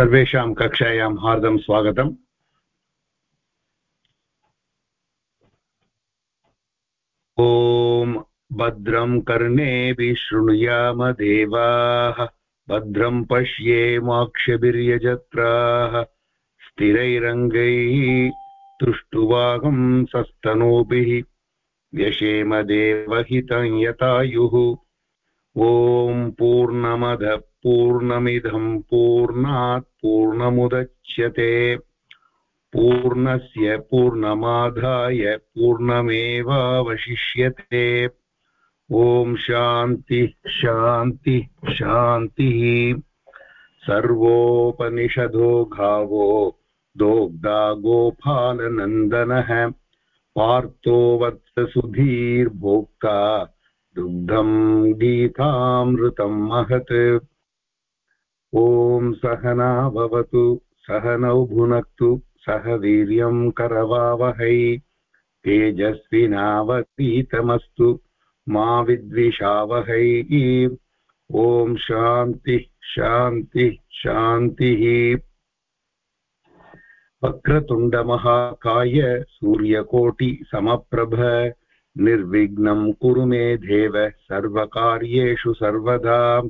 सर्वेषां कक्षायां हार्दं स्वागतम्। ॐ भद्रं कर्णेभिः शृणुयाम देवाः, भद्रं पश्येमाक्षभिर्यजत्राः स्थिरैरङ्गैः तुष्टुवागं सस्तनूभिः, व्यशेम देवहितं यतायुः। ॐ पूर्णमदः पूर्णमिदं पूर्णात् पूर्णमुदच्यते। पूर्णस्य पूर्णमाधाय पूर्णमेवावशिष्यते। ॐ शान्ति शान्ति, शान्तिः। सर्वोपनिषदो घावो दोग्धा गोपालनन्दनः। पार्थो वत्ससुधीर्भोक्ता दुग्धम् गीतामृतम् महत्। ॐ सहना भवतु, सहनौ भुनक्तु, सह वीर्यम् करवावहै। तेजस्विनावतीतमस्तु मा विद्विषावहै। ॐ शान्तिः शान्तिः शान्तिः। वक्रतुण्डमहाकाय सूर्यकोटिसमप्रभ निर्विघ्नं कुरु मे देव सर्वकार्येषु सर्वदा।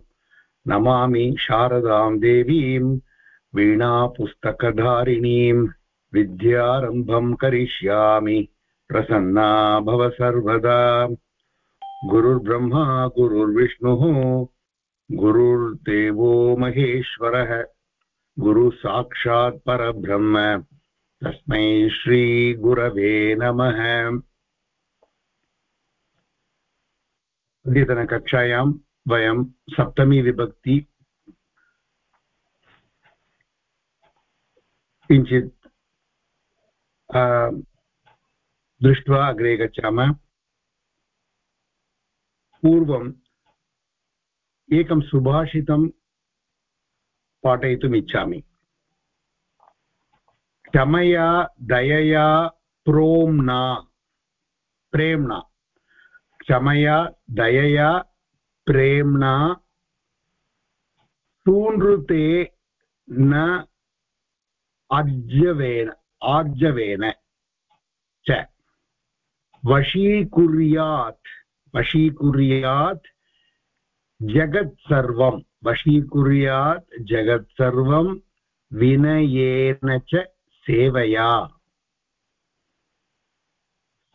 नमामि शारदां देवीं, वीणापुस्तकधारिणीं, विद्यारम्भं करिष्यामि, प्रसन्ना भव सर्वदा। गुरुर्ब्रह्मा, गुरुर्विष्णुः, गुरुर्देवो महेश्वरः, गुरुसाक्षात् परब्रह्म, तस्मै श्रीगुरवे नमः। अद्यतनकक्षायां वयं सप्तमी विभक्ति किञ्चित् दृष्ट्वा अग्रे गच्छामः। पूर्वम् एकं सुभाषितं पाठयितुम् इच्छामि। क्षमया, दयया, प्रोम्ना, प्रेम्णा। क्षमया, दयया प्रेम्णा सूनृते न आर्जवेन आर्जवेन च वशीकुर्यात् वशीकुर्यात् जगत् सर्वं वशीकुर्यात् जगत् सर्वं विनयेन च सेवया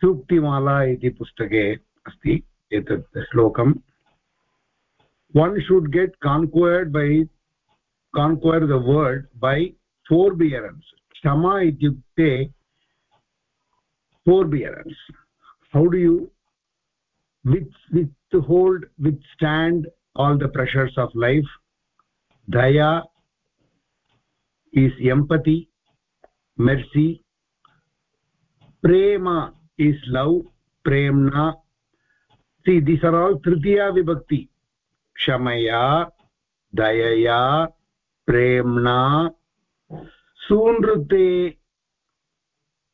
सूक्तिमाला इति पुस्तके अस्ति एतत् श्लोकम्। One should get conquered by conquer the world by forbearance kshama ityukte forbearance how do you with withhold withstand all the pressures of life? Daya is empathy mercy. Prema is love premna. See these are all tritiya vibhakti क्षमया दयया प्रेम्णा सूनृते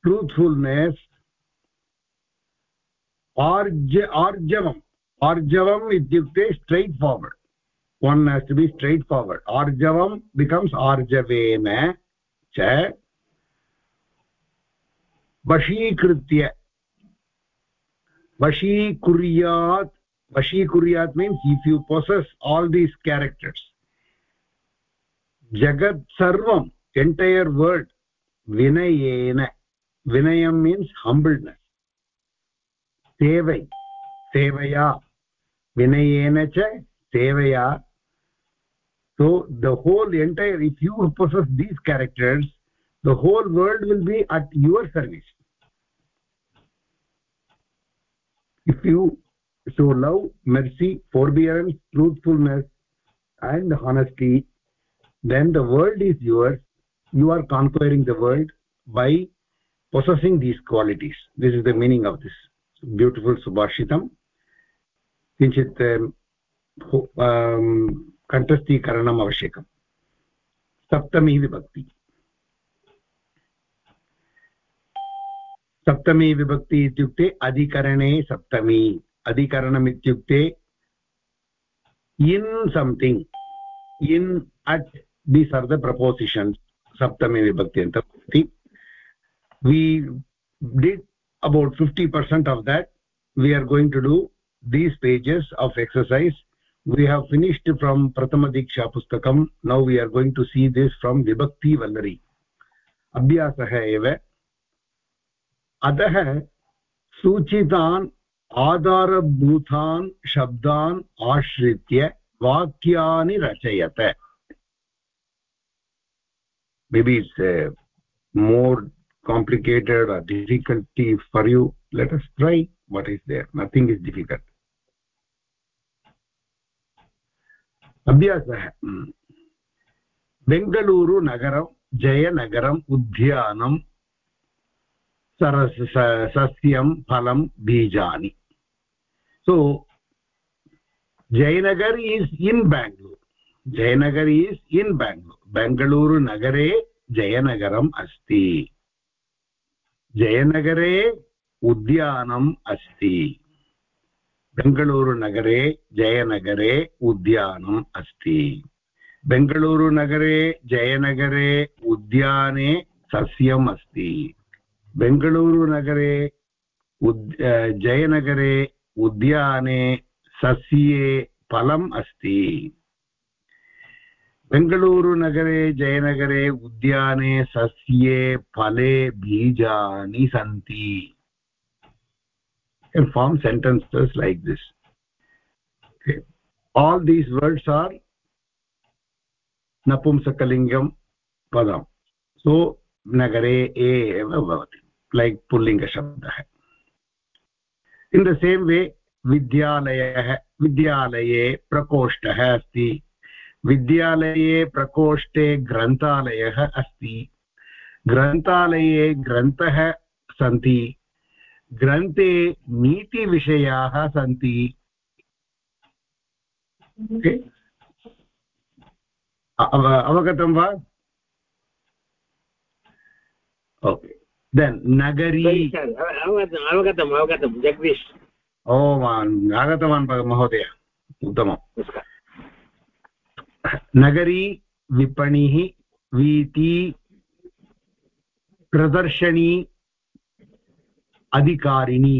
ट्रूथ्फुल्नेस् आर्ज आर्जवम् आर्जवम् इत्युक्ते straightforward one has to be straightforward आर्जवं becomes आर्जवेन वशीकुर्यात् vashikuryat means if you possess all these characters jagat sarvam entire world vinayena vinayam means humbleness sevai sevaya vinayena cha sevaya so the whole entire if you possess these characters the whole world will be at your service if you show love mercy forbearance truthfulness and honesty then the world is yours you are conquering the world by possessing these qualities this is the meaning of this beautiful subhashitam किञ्चित् कण्ठस्थीकरणम् आवश्यकम् सप्तमी विभक्ति सप्तमी विभक्ति इत्युक्ते अधिकरणे सप्तमी अधिकरणम् इत्युक्ते in something in at these are the preposition सप्तमे विभक्त्यन्तमस्ति we did about fifty percent of that we are going to do these pages of exercise we have finished from प्रथमदीक्षा पुस्तकं now we are going to see this from विभक्ति वल्लरी अभ्यासः एव अतः सूचितान् आधारभूतान् शब्दान् आश्रित्य वाक्यानि रचयत। Maybe it's more complicated difficulty for you let us try what is there nothing is difficult अभ्यासः बेङ्गलूरुनगरं जयनगरम् उद्यानं सरस् सस्यं फलं बीजानि so Jayanagar is in Bangalore Jayanagar is in Bangalore बेङ्गलूरुनगरे जयनगरम् अस्ति जयनगरे उद्यानम् अस्ति बेङ्गलूरुनगरे जयनगरे उद्यानम् अस्ति बेङ्गलूरुनगरे जयनगरे उद्याने सस्यम् अस्ति बेङ्गलूरुनगरे उद् जयनगरे उद्याने सस्ये फलम् अस्ति बेङ्गलूरुनगरे जयनगरे उद्याने सस्ये फले बीजानि सन्ति can form sentences like this okay. all these words are napumsakalingam padam so nagare eva bhavati like pullinga shabdah in the same way विद्यालयः विद्यालये प्रकोष्ठः अस्ति विद्यालये प्रकोष्ठे ग्रन्थालयः अस्ति ग्रन्थालये ग्रन्थः सन्ति ग्रन्थे नीतिविषयाः सन्ति अवगतं वा ओके देन् नगरी अवगतम् अवगतं जगदीश ओ आगतवान् महोदय उत्तमं नगरी विपणिः वीति प्रदर्शनी अधिकारिणी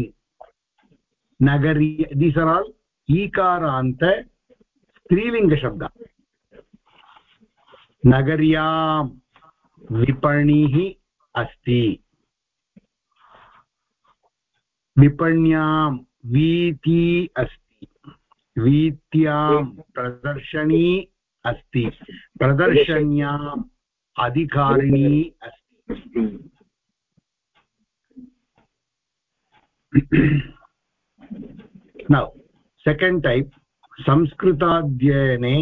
नगरी दीस् आर् आल् ईकारान्त स्त्रीलिङ्गशब्द नगर्यां विपणिः अस्ति विपण्यां वीथी अस्ति। वीथ्यां प्रदर्शनी अस्ति। प्रदर्शन्याम् अधिकारिणी अस्ति। नौ सेकेण्ड् टैप् संस्कृताध्ययने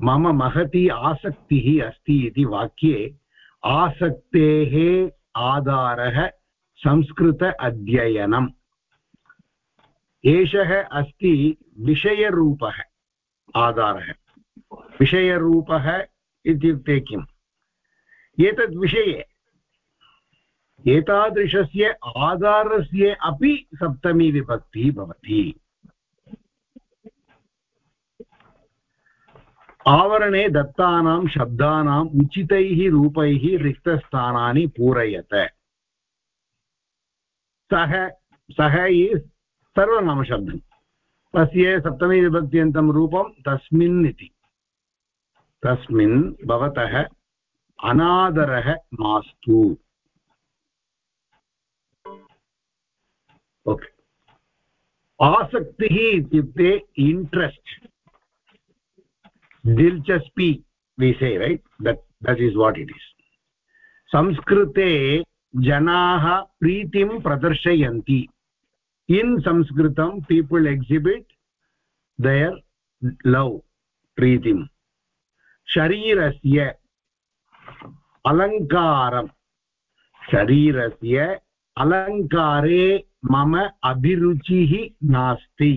मम महती आसक्तिः अस्ति इति वाक्ये आसक्तेः आधारः संस्कृत अध्ययनम्। एषः अस्ति विषयरूपः, आधारः। विषयरूपः इत्युक्ते किम्? एतद् विषये एतादृशस्य आधारस्य अपि सप्तमी विभक्तिः भवति। आवरणे दत्तानां शब्दानाम् उचितैः रूपैः रिक्तस्थानानि पूरयत। सः सः इस् सर्वनामशब्दं तस्य सप्तमीविभक्त्यन्तं रूपं तस्मिन् इति। तस्मिन् भवतः अनादरः मास्तु। ओके। आसक्तिः इत्युक्ते interest दिल्चस्पी we say right that that is what it is संस्कृते जनाः प्रीतिं प्रदर्शयन्ति। इन् संस्कृतं पीपल् एक्सिबिट् दयर् लव् प्रीतिं शरीरस्य अलङ्कारं शरीरस्य अलङ्कारे मम अभिरुचिः नास्ति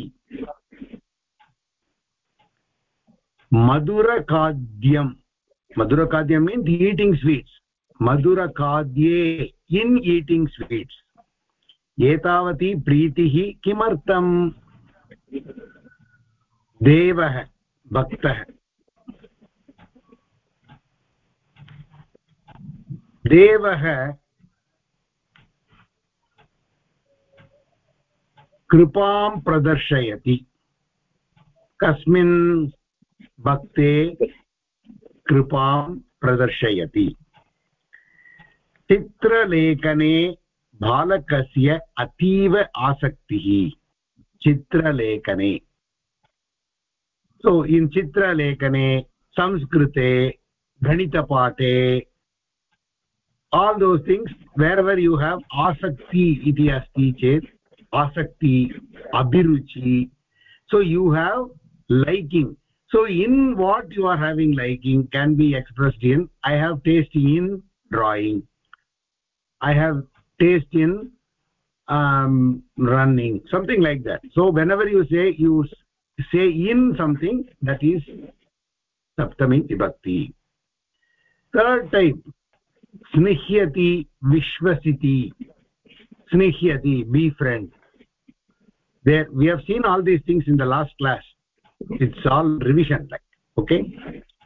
मधुरखाद्यं मधुरखाद्यं मीन्स् ईटिङ्ग् स्वीट्स् मधुरखाद्ये इन् ईटिङ्ग् स्वीट्स् एतावती प्रीतिः किमर्थम्? देवः भक्तः। देवः कृपां प्रदर्शयति। कस्मिन् भक्ते कृपां प्रदर्शयति। चित्रलेखने बालकस्य अतीव आसक्तिः, चित्रलेखने। सो इन् चित्रलेखने, संस्कृते, गणितपाठे all those things where where you have आसक्ति इति अस्ति चेत्, आसक्ति, अभिरुचि so you have liking so in what you are having liking can be expressed in I have taste in drawing I have taste in um, running something like that. So whenever you say you say in something that is saptami vibhakti third type snihyati vishwasiti. Snihyati befriend there we have seen all these things in the last class. It's all revision like okay?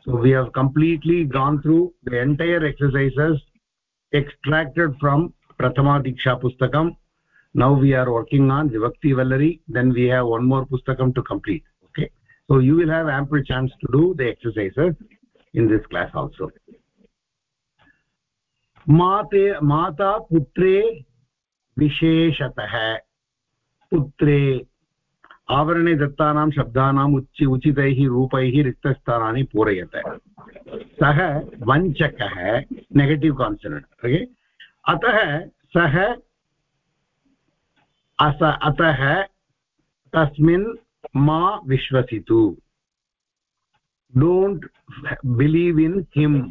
So we have completely gone through the entire exercises extracted from prathama pustakam now we are working on vibhakti vallari then we have one more pustakam to complete okay so you will have ample chance to do the exercises in this class also माते माता पुत्रे विशेषतः पुत्रे आवरणे दत्तानां शब्दानाम् उच् उचितैः रूपैः रिक्तस्थानानि पूरयत सः वञ्चकः negative कान्सनण्ट् okay अतः सः अस अतः तस्मिन् मा विश्वसितु। Don't believe in him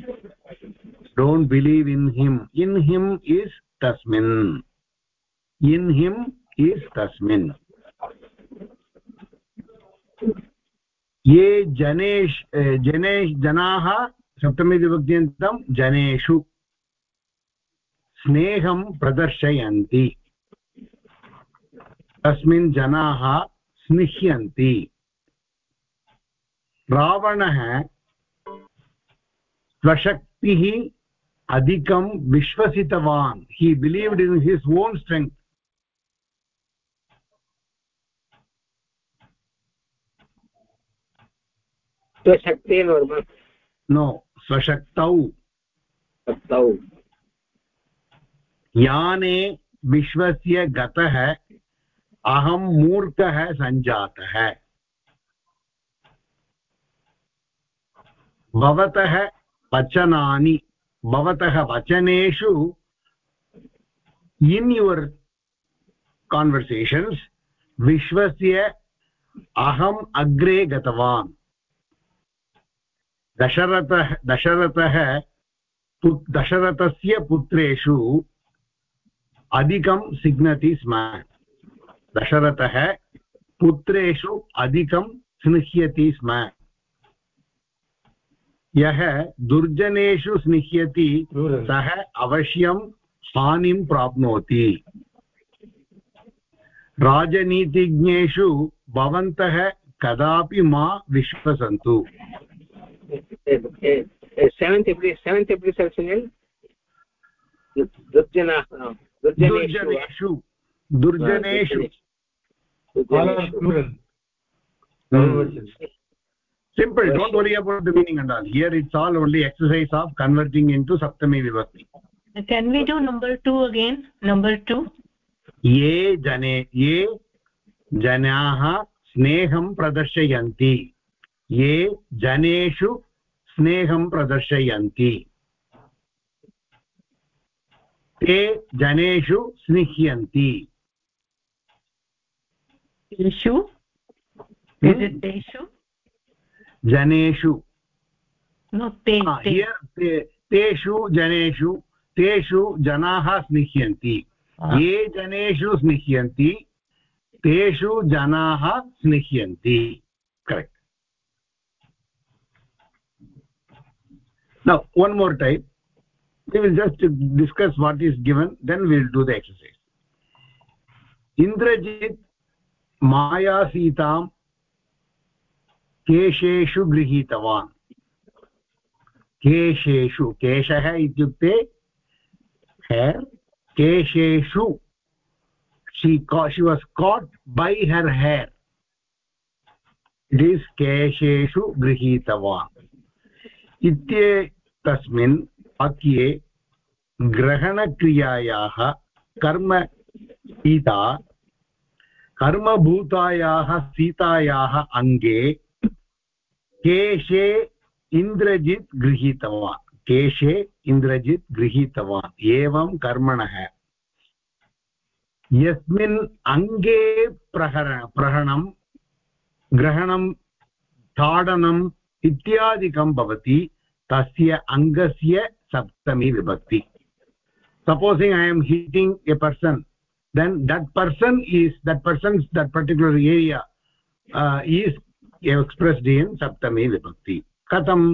don't believe in him. In him is tasmin. In him is tasmin. ये जनेश जनेश जनाः सप्तमीविभक्त्यन्तं जनेषु। स्नेहं प्रदर्शयन्ति। तस्मिन् जनाः स्निह्यन्ति। रावणः स्वशक्तिः अधिकं विश्वसितवान्। He believed in his own strength स्वशक्तेन no स्वशक्तौ। शक्तौ याने विश्वस्य गतः, अहं मूर्खः सञ्जातः। भवतः वचनानि, भवतः वचनेषु इन् युवर् कान्वर्सेशन्स् विश्वस्य अहम् अग्रे गतवान्। दशरथः दशरथः दशरथस्य पुत्रेषु अधिकं सिघ्नति स्म। दशरथः पुत्रेषु अधिकं स्निह्यति स्म। यः दुर्जनेषु स्निह्यति सः अवश्यं हानिं प्राप्नोति। राजनीतिज्ञेषु भवन्तः कदापि मा विश्वसन्तु। सेवेन्त् एप्रिल् सेवेन्त् एप्रिल् दुर्जनाः दुर्जनेषु दुर्जनेषु। Simple don't worry about the meaning and all here it's all only exercise of converting in सप्तमी विभक्ति can we do number two again number two ये जने ये जनाः स्नेहं प्रदर्शयन्ति ये जनेषु स्नेहं प्रदर्शयन्ति ते जनेषु स्निह्यन्ति। तेषु? तेषु? जनेषु। नो ते तेषु जनेषु तेषु जनाः स्निह्यन्ति। ये जनेषु स्निह्यन्ति तेषु जनाः स्निह्यन्ति। Correct now one more time. We will just discuss what is given then we will do the exercise indrajit maya सीतां केशेषु गृहीतवान् केशेषु केशः इत्युक्ते hair kesheshu she she was caught by her hair it is kesheshu grihitavan इत्ये तस्मिन् वाक्ये ग्रहणक्रियायाः कर्म सीता कर्मभूतायाः सीतायाः अङ्गे केशे इन्द्रजित् गृहीतवान् केशे इन्द्रजित् गृहीतवान् एवं कर्मणः। यस्मिन् अङ्गे प्रहर प्रहरणं ग्रहणं ताडनम् इत्यादिकं भवति, तस्य अङ्गस्य सप्तमी विभक्ति supposing i am hitting a person then that person is that person's that particular area uh, is expressed in saptami vibhakti katham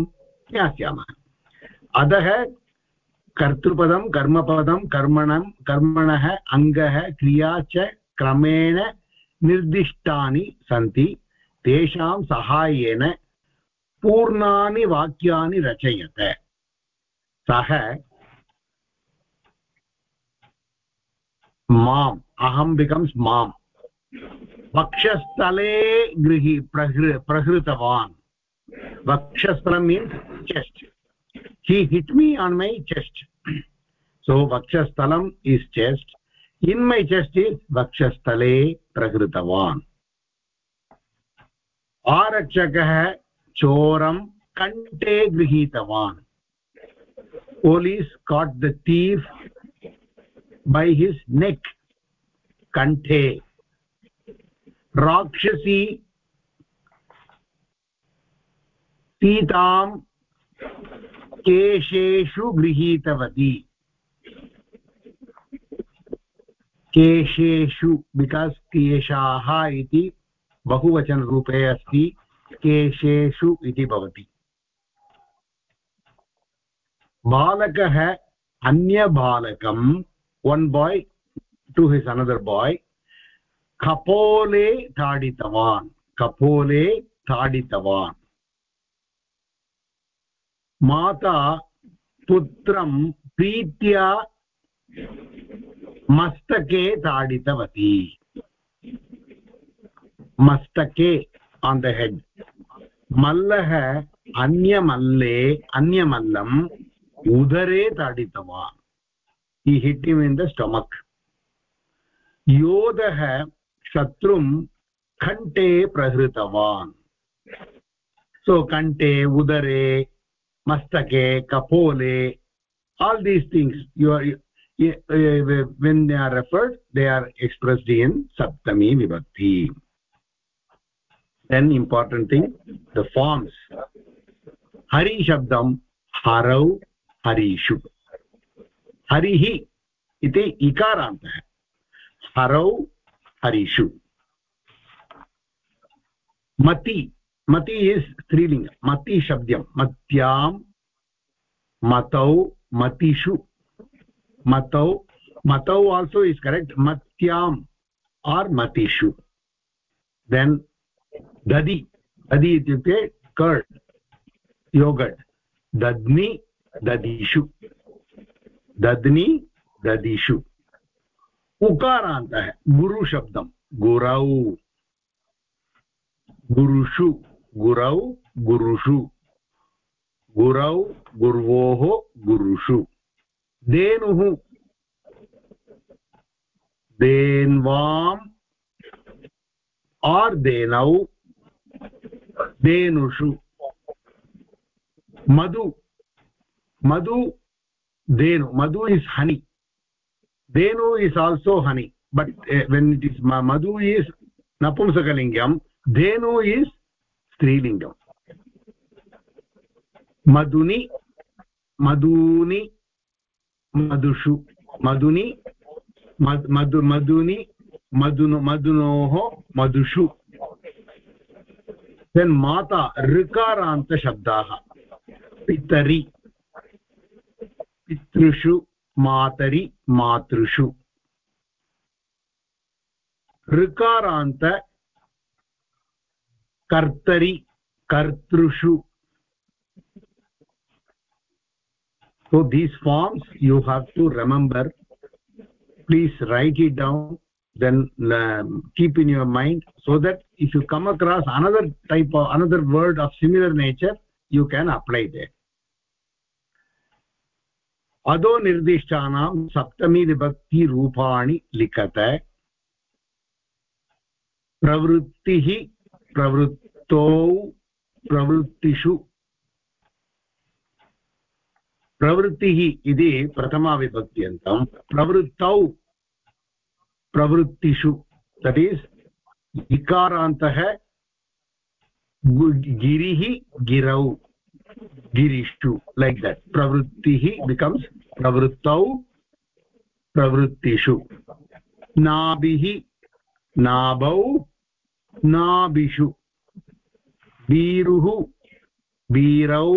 ज्ञास्यामः अतः कर्तृपदं कर्मपदं कर्मणं कर्मणः अङ्गः क्रिया च क्रमेण निर्दिष्टानि सन्ति तेषां सहायेन पूर्णानि वाक्यानि रचयत सः माम्, अहं बिकम्स् माम्। वक्षस्थले गृहि, प्रहृ, प्रहृतवान्। वक्षस्थलं means chest he hit me on my chest so वक्षस्थलम् is chest in my chest is वक्षस्थले प्रहृतवान्। आरक्षक चोरम कण्ठे गृहीतवान्। Police caught the thief by his neck kanthe rakshasi सीतां केशेषु गृहीतवती केशेषु बिकास् केशाः इति बहुवचनरूपे अस्ति केशेषु इति भवति बालकः अन्यबालकं one boy to his another boy कपोले ताडितवान् कपोले ताडितवान् माता पुत्रं प्रीत्या मस्तके ताडितवती मस्तके आन् द हेड् मल्लः अन्यमल्ले अन्यमल्लम् उदरे ताडितवान् he hit in the stomach योधः शत्रुं कण्ठे प्रहृतवान् सो so, कण्ठे उदरे मस्तके कपोले all these things you are when they are referred they are expressed in सप्तमी विभक्ति then important thing the forms Hari शब्दं हरौ harishu harihi ite ikarantah harau harishu mati मति इस् स्त्रीलिङ्ग मति शब्दं। मत्यां, मतौ, मतिषु। मतौ मतौ आल्सो इस् करेक्ट् मत्याम् आर् मतिषु। देन् दधि। दधि इत्युक्ते कर्ड् योगट् दध्नि दधिषु दध्नि दधिषु उकारान्तः गुरुशब्दं गुरौ गुरुषु गुरौ गुरुषु। गुरौ गुर्वोः गुरुषु। धेनुः धेन्वाम् आर् धेनौ धेनुषु मधु। मधु, धेनु, मधु is honey Dhenu is also honey but when it is Madhu is नपुंसकलिङ्गं, धेनु इस् स्त्रीलिङ्गम् मधुनि, मधूनि, मधुषु, मधुनि, मधु मधुनि, मधुनो, मधुनोः मधुषु. देन् माता, ऋकारान्तशब्दाः, पितरि. पितृषु मातरि मातृषु ऋकारान्त कर्तरि कर्तृषु so these forms you have to remember please write it down then um, keep in your mind so that if you come across another type of another word of similar nature you can apply there अधो निर्दिष्टानां सप्तमी विभक्तिरूपाणि लिखत। प्रवृत्तिः प्रवृत्तौ प्रवृत्तिषु। प्रवृत्तिः इति प्रथमाविभक्त्यन्तं प्रवृत्तौ प्रवृत्तिषु। That is इकारान्तः गिरिः गिरौ। गिरिष्टु लैक् दट् प्रवृत्तिः बिकम्स् प्रवृत्तौ प्रवृत्तिषु। नाभिः नाभौ नाभिषु। भीरुः वीरौ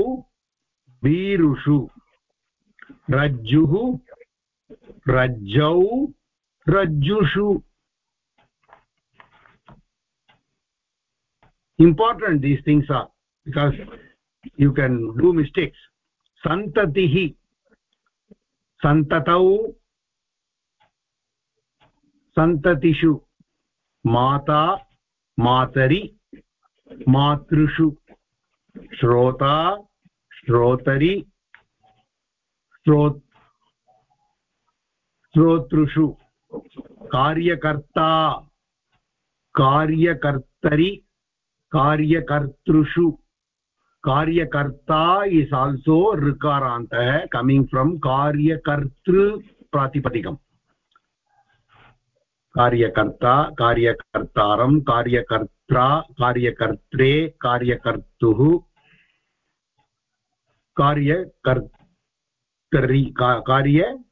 वीरुषु। रज्जुः रज्जौ रज्जुषु। Important these things are because you can do mistakes सन्ततिः santatau santatishu mata matari मातृषु श्रोता श्रोतरि श्रोत् श्रोतृषु कार्यकर्ता कार्यकर्तरि कार्यकर्तृषु। कार्यकर्ता इस् आल्सो ऋकारान्तः कमिङ्ग् फ्रम् कार्यकर्तृ प्रातिपदिकम्। कार्यकर्ता, कार्यकर्तारं, कार्यकर्त्रा, कार्यकर्त्रे, कार्यकर्तुः, कार्यकर्तरि कार्य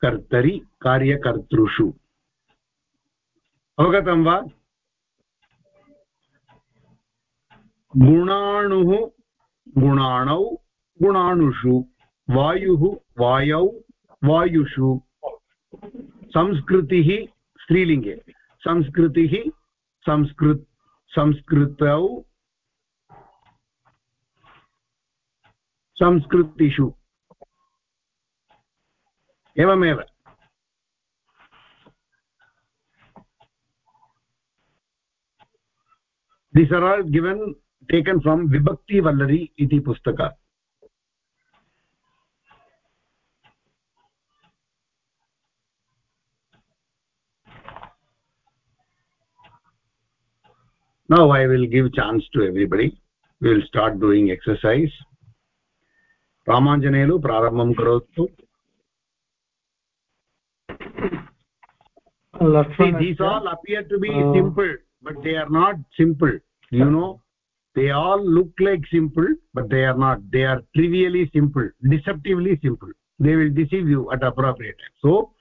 कर्तरि कार्यकर्तृषु। अवगतं वा? गुणाणुः गुणाणौ, गुणाणुषु, वायुः वायौ, वायुषु। संस्कृतिः स्त्रीलिङ्गे। संस्कृतिः संस्कृत संस्कृतौ। संस्कृतिषु। एवमेव। These are all given taken from vibhakti vallari iti pustaka now i will give chance to everybody we will start doing exercise ramanjanelu prarambham karotu See, these all appear to be uh, simple but they are not simple you know they all look like simple but they are not. They are trivially simple deceptively simple. They will deceive you at appropriate time. So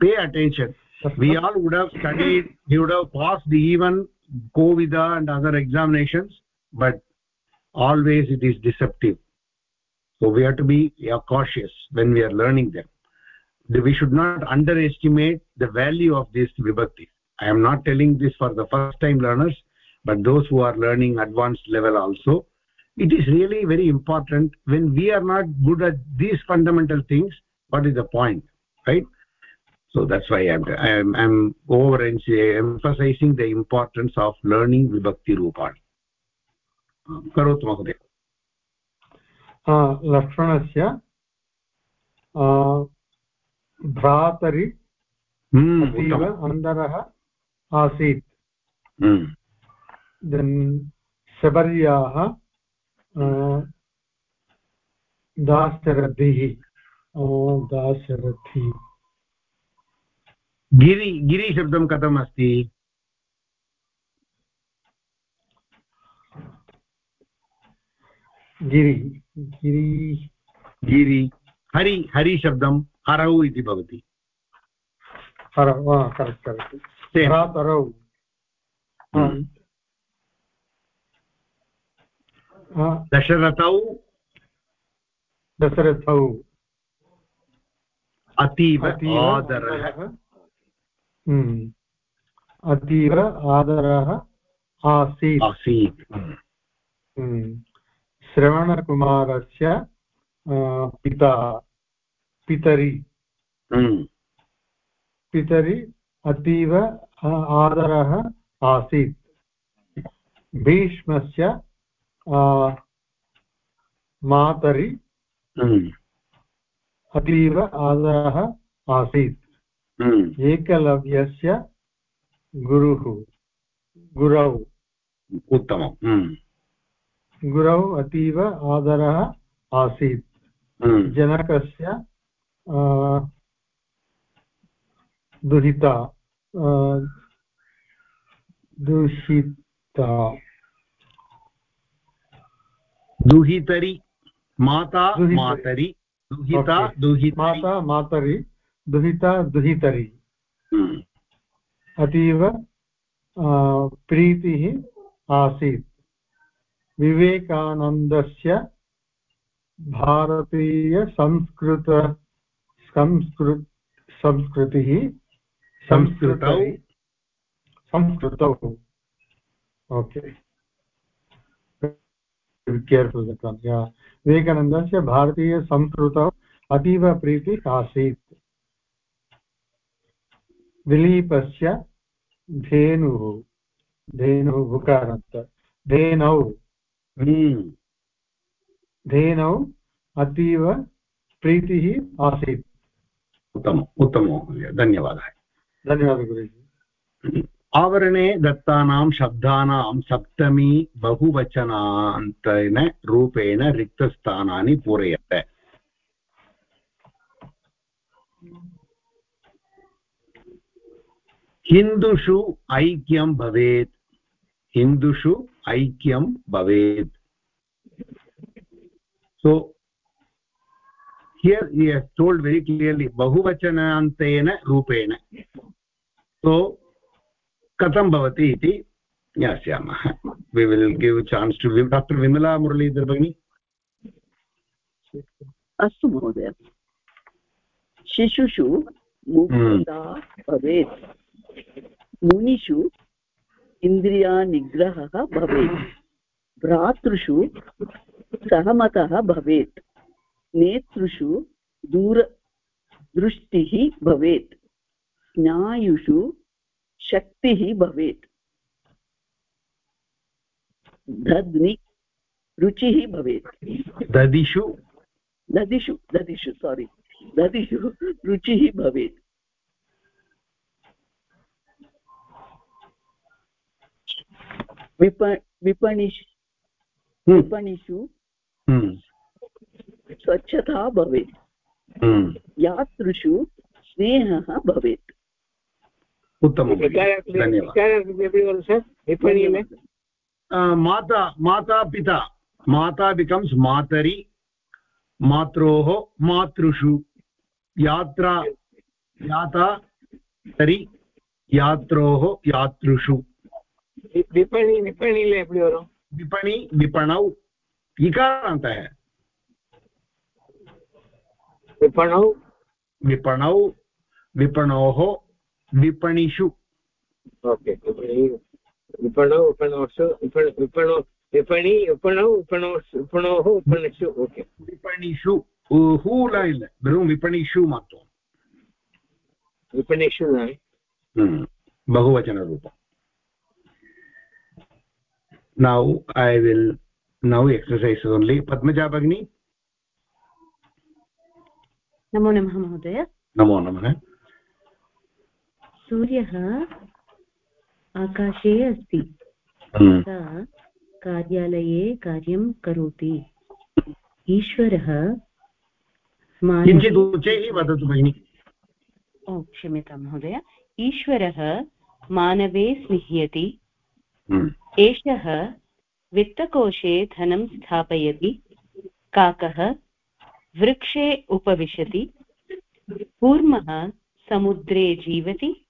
pay attention. We all would have studied we would have passed even covida and other examinations but always it is deceptive. So we have to be cautious when we are learning them. We should not underestimate the value of this vibhakti. I am not telling this for the first time learners but those who are learning advanced level also it is really very important when we are not good at these fundamental things what is the point right so that's why i'm i'm, I'm over emphasizing the importance of learning vibhakti rupani करोतु महोदय लक्ष्मणस्य भ्रातरि हम्म, अतीव अन्दरः आसीत् then शबर्याः दासरथिः दासरथि Giri गिरिशब्दं कथम् अस्ति? गिरि गिरि। गिरि हरि हरिशब्दं हरौ इति भवति। हरौ करेक्ट् करेक्ट् भ्रातरौ। दशरथौ? दशरथौ। अतीव आदरः। हम्म। अतीव आदरः आसीत्। आसीत्। हम्म। श्रवणकुमारस्य पिता पितरि। हम्म, पितरि अतीव आदरः आसीत्। भीष्मस्य मातरि हम्म, अतीव आदरः आसीत्। हम्म, एकलव्यस्य गुरुः गुरौ। उत्तमम्। हम्म, गुरौ अतीव आदरः आसीत्। जनकस्य दुहिता दूषिता दुहितरि माता। मातरि। दुहिता Okay. दुहितरि। माता मातरि। दुहिता दुहितरि। हम्म, अतीव प्रीतिः आसीत्। विवेकानन्दस्य भारतीयसंस्कृत संस्कृ संस्कृतिः। संस्कृतौ। संस्कृतौ। ओके। केर्फुल् विवेकानन्दस्य भारतीयसंस्कृतौ अतीव प्रीतिः आसीत्। दिलीपस्य धेनुः धेनुः भुकारान्त धेनौ। हम्म, धेनौ अतीव प्रीतिः आसीत्। उत्तमम् उत्तमं महोदय धन्यवादः। धन्यवादः गुरुजि। आवरणे दत्तानां शब्दानां सप्तमी बहुवचनान्तेन रूपेण रिक्तस्थानानि पूरयत। हिन्दुषु ऐक्यं भवेत्। हिन्दुषु ऐक्यं भवेत्। So, here he told very clearly बहुवचनान्तेन रूपेण। So कथं भवति इति ज्ञास्यामः। We will give chance to doctor Vimala Muralidhar भगिनी अस्तु महोदय। शिशुषु मुक्तता भवेत्। मुनिषु इन्द्रियानिग्रहः भवेत्। भ्रातृषु सहमतः भवेत्। नेतृषु दूरदृष्टिः भवेत्। स्नायुषु शक्तिः भवेत्। दध्नि रुचिः भवेत्। ददिषु ददिषु ददिषु सारि ददिषु रुचिः भवेत्। विप विपणिषु हम्म, विपणिषु हम्म, स्वच्छता भवेत्। हम्म, यातृषु स्नेहः भवेत्। उत्तमं भगिनी। धन्यवादः எப்படி வரும் சார் விற்பனையில Uh, माता माता पिता माता बिकम्स् मातरि मात्रोः मातृषु यात्रा याता तरि यात्रोः यातृषु வி- விற்பனை விற்பனையில எப்படி வரும் विपणि विपणौ इकारान्तः விற்பனौ विपणौ विपणोः विपणिषु। ओके विपणौ विपणोषु विपण विपणो विपणि विपणौ विपणो विपणोः विपणिषु ओके विपणिषु हूल इल्ल वेरुं विपणिषु मात्रम् विपणिषु. बहुवचनरूपम् now i will now exercise only. padmaja bagni नमो नमः महोदय नमो नमः सूर्यः आकाशे अस्ति। Hmm. सः कार्यालये कार्यं करोति। ईश्वरः किञ्चित् उच्चैः वदतु भगिनि। ओ क्षम्यतां महोदय। ईश्वरः मानवे स्निह्यति। Hmm. एषः वित्तकोशे धनं स्थापयति। काकः वृक्षे उपविशति। कूर्मः समुद्रे जीवति।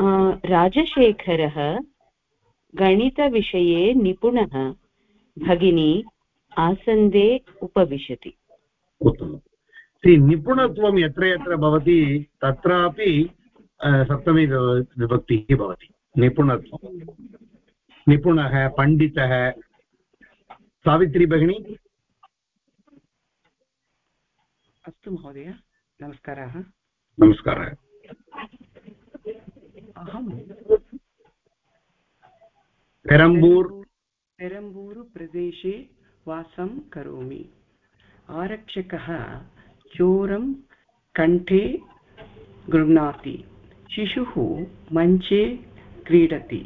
राजशेखरः गणितविषये निपुणः। भगिनी आसन्दे उपविशति। निपुणत्वं यत्र यत्र भवति तत्रापि सप्तमी विभक्तिः भवति। निपुणत्वं। निपुणः पण्डितः। सावित्री भगिनी? अस्तु महोदय नमस्काराः। नमस्कारः। अहं पेरम्बूर् पेरम्बूरुप्रदेशे वासं करोमि। आरक्षकः चोरं कण्ठे गृह्णाति। शिशुः मञ्चे क्रीडति।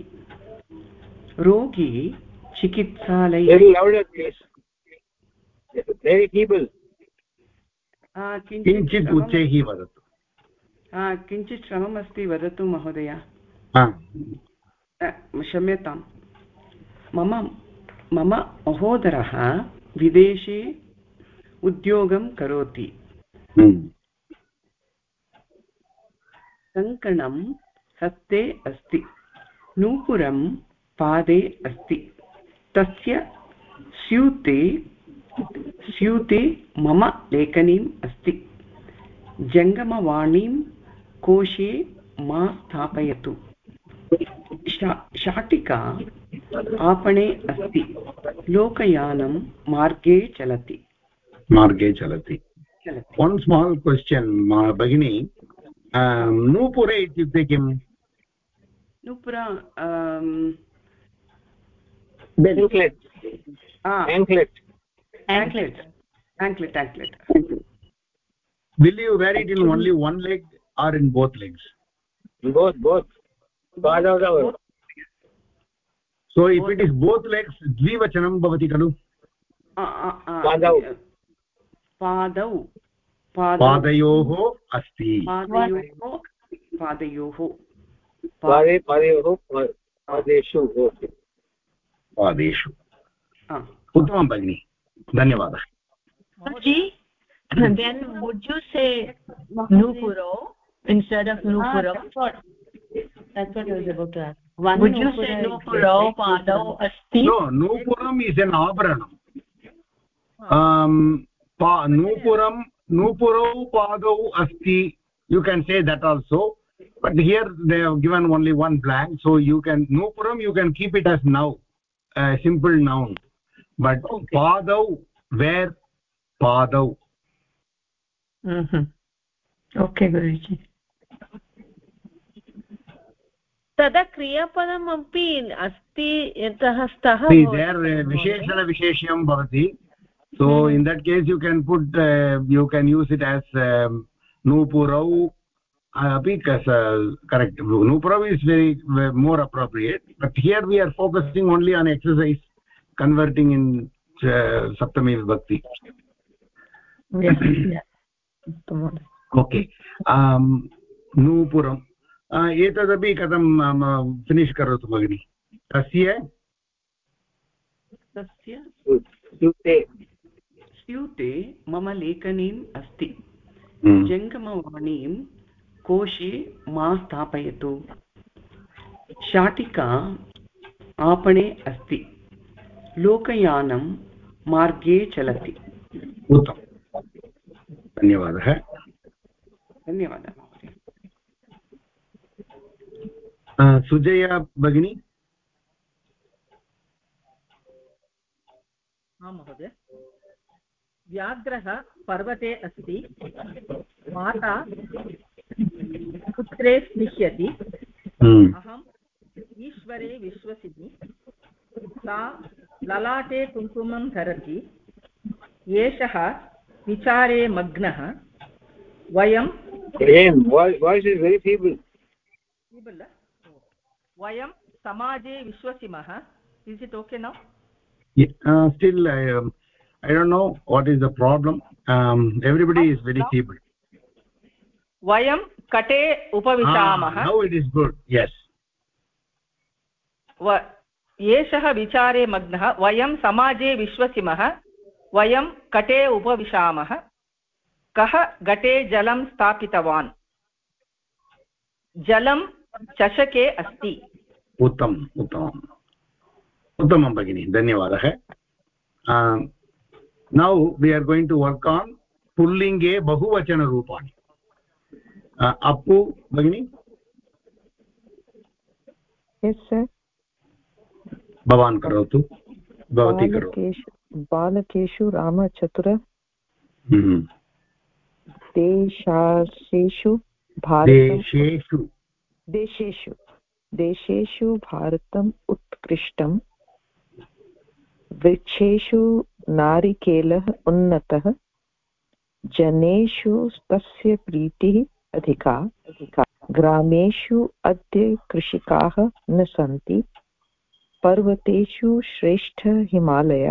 रोगी चिकित्सालये किञ्चित् उच्चैः वदतु। किञ्चित् श्रममस्ति वदतु महोदय। क्षम्यताम्। मम मम महोदरः विदेशे उद्योगं करोति। हम्म, कङ्कणं हस्ते अस्ति नूपुरं पादे अस्ति। तस्य स्यूते स्यूते मम लेखनीम् अस्ति। जङ्गमवाणीं कोशे मा स्थापयतु। शा शाटिका आपणे अस्ति। लोकयानं मार्गे चलति। मार्गे चलति। वन् स्माल् क्वश्चन् भगिनी। नूपुरे इत्युक्ते किम्? नूपुरा will you wear it in only one leg? Or in both legs both both padavadavar so if it is both legs आ, आ, आ, पादौ। पादौ पादौ पादयोः अस्ति पादयोः पादेषु उत्तमं भगिनि धन्यवादः Ji, then would you say Nupuro instead of no ah, that's what that's what i was about to ask. One would you say nupuro padau asti? No nupuram is an abranam um pa nupuram nupuro padau asti you can say that also. But here they have given only one blank so you can nupuram you can keep it as now a simple noun. But okay. padau where? Padau mm -hmm. okay guruji. तदा क्रियापदमपि अस्ति यतः स्तः विशेषणविशेष्यं भवति. So in that case you can put you can use it as नूपुरौ अपि correct नूपुरौ is very more appropriate but here we are focusing only on exercise converting in सप्तमी विभक्ति okay नूपुरम् एतदपि कथं फिनिश् करोतु भगिनि? तस्य? तस्य? sute स्यूते मम लेखनीम् अस्ति। हम्म, जङ्गमवाणीं कोशे मा स्थापयतु। शाटिका आपणे अस्ति। लोकयानं मार्गे चलति। उत्तमम्। धन्यवादः। धन्यवादः महोदय अ, सुजया भगिनी? आं महोदय। व्याघ्रः पर्वते अस्ति। माता पुत्रे स्निह्यति। हम्म, अहम् ईश्वरे विश्वसिमि सा ललाटे कुङ्कुमं धरति। एषः विचारे मग्नः। वयं again voice, voice is very feeble feeble, वयं समाजे विश्वसिमः. Is it okay now still I don't know what is the everybody is very capable वयं कटे उपविशामः इट् इस् गुड् यस् एषः विचारे मग्नः वयं समाजे विश्वसिमः वयं कटे उपविशामः कः घटे जलं स्थापितवान् जलं चषके अस्ति। उत्तमम् उत्तमम्। उत्तमं भगिनि धन्यवादः। Now we are going to work on पुल्लिङ्गे बहुवचनरूपाणि अप्पु भगिनि? भवान् करोतु भवती करोतु। बालकेषु रामचतुर। हम्म, देशाशेषु भारतं। देशेषु। देशेषु देशेषु भारतम् उत्कृष्टं वृक्षेषु नारिकेलः उन्नतः जनेषु तस्य प्रीतिः अधिका अधिका। ग्रामेषु अद्य कृषिकाः न सन्ति पर्वतेषु श्रेष्ठ हिमालय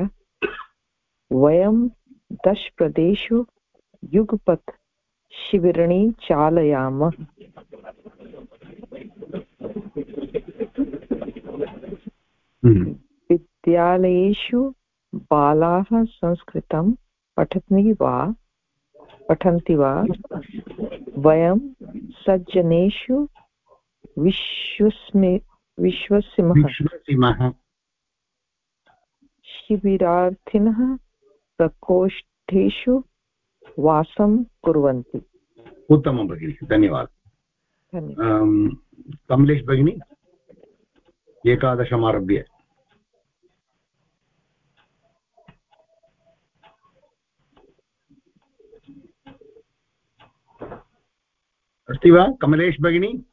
वयं दशप्रदेशु युगपत् शिबिरणी चालयामः। हम्म। विद्यालयेषु बालाः संस्कृतं पठन्ति वा? पठन्ति वा? वयं सज्जनेषु विश्वस्मि विश्वसिमः। विश्वसिमः। शिबिरार्थिनः प्रकोष्ठेषु वासं कुर्वन्ति। उत्तमं भगिनि धन्यवादः। कमलेश भगिनी एकादशमारभ्य। अस्ति वा कमलेश भगिनी?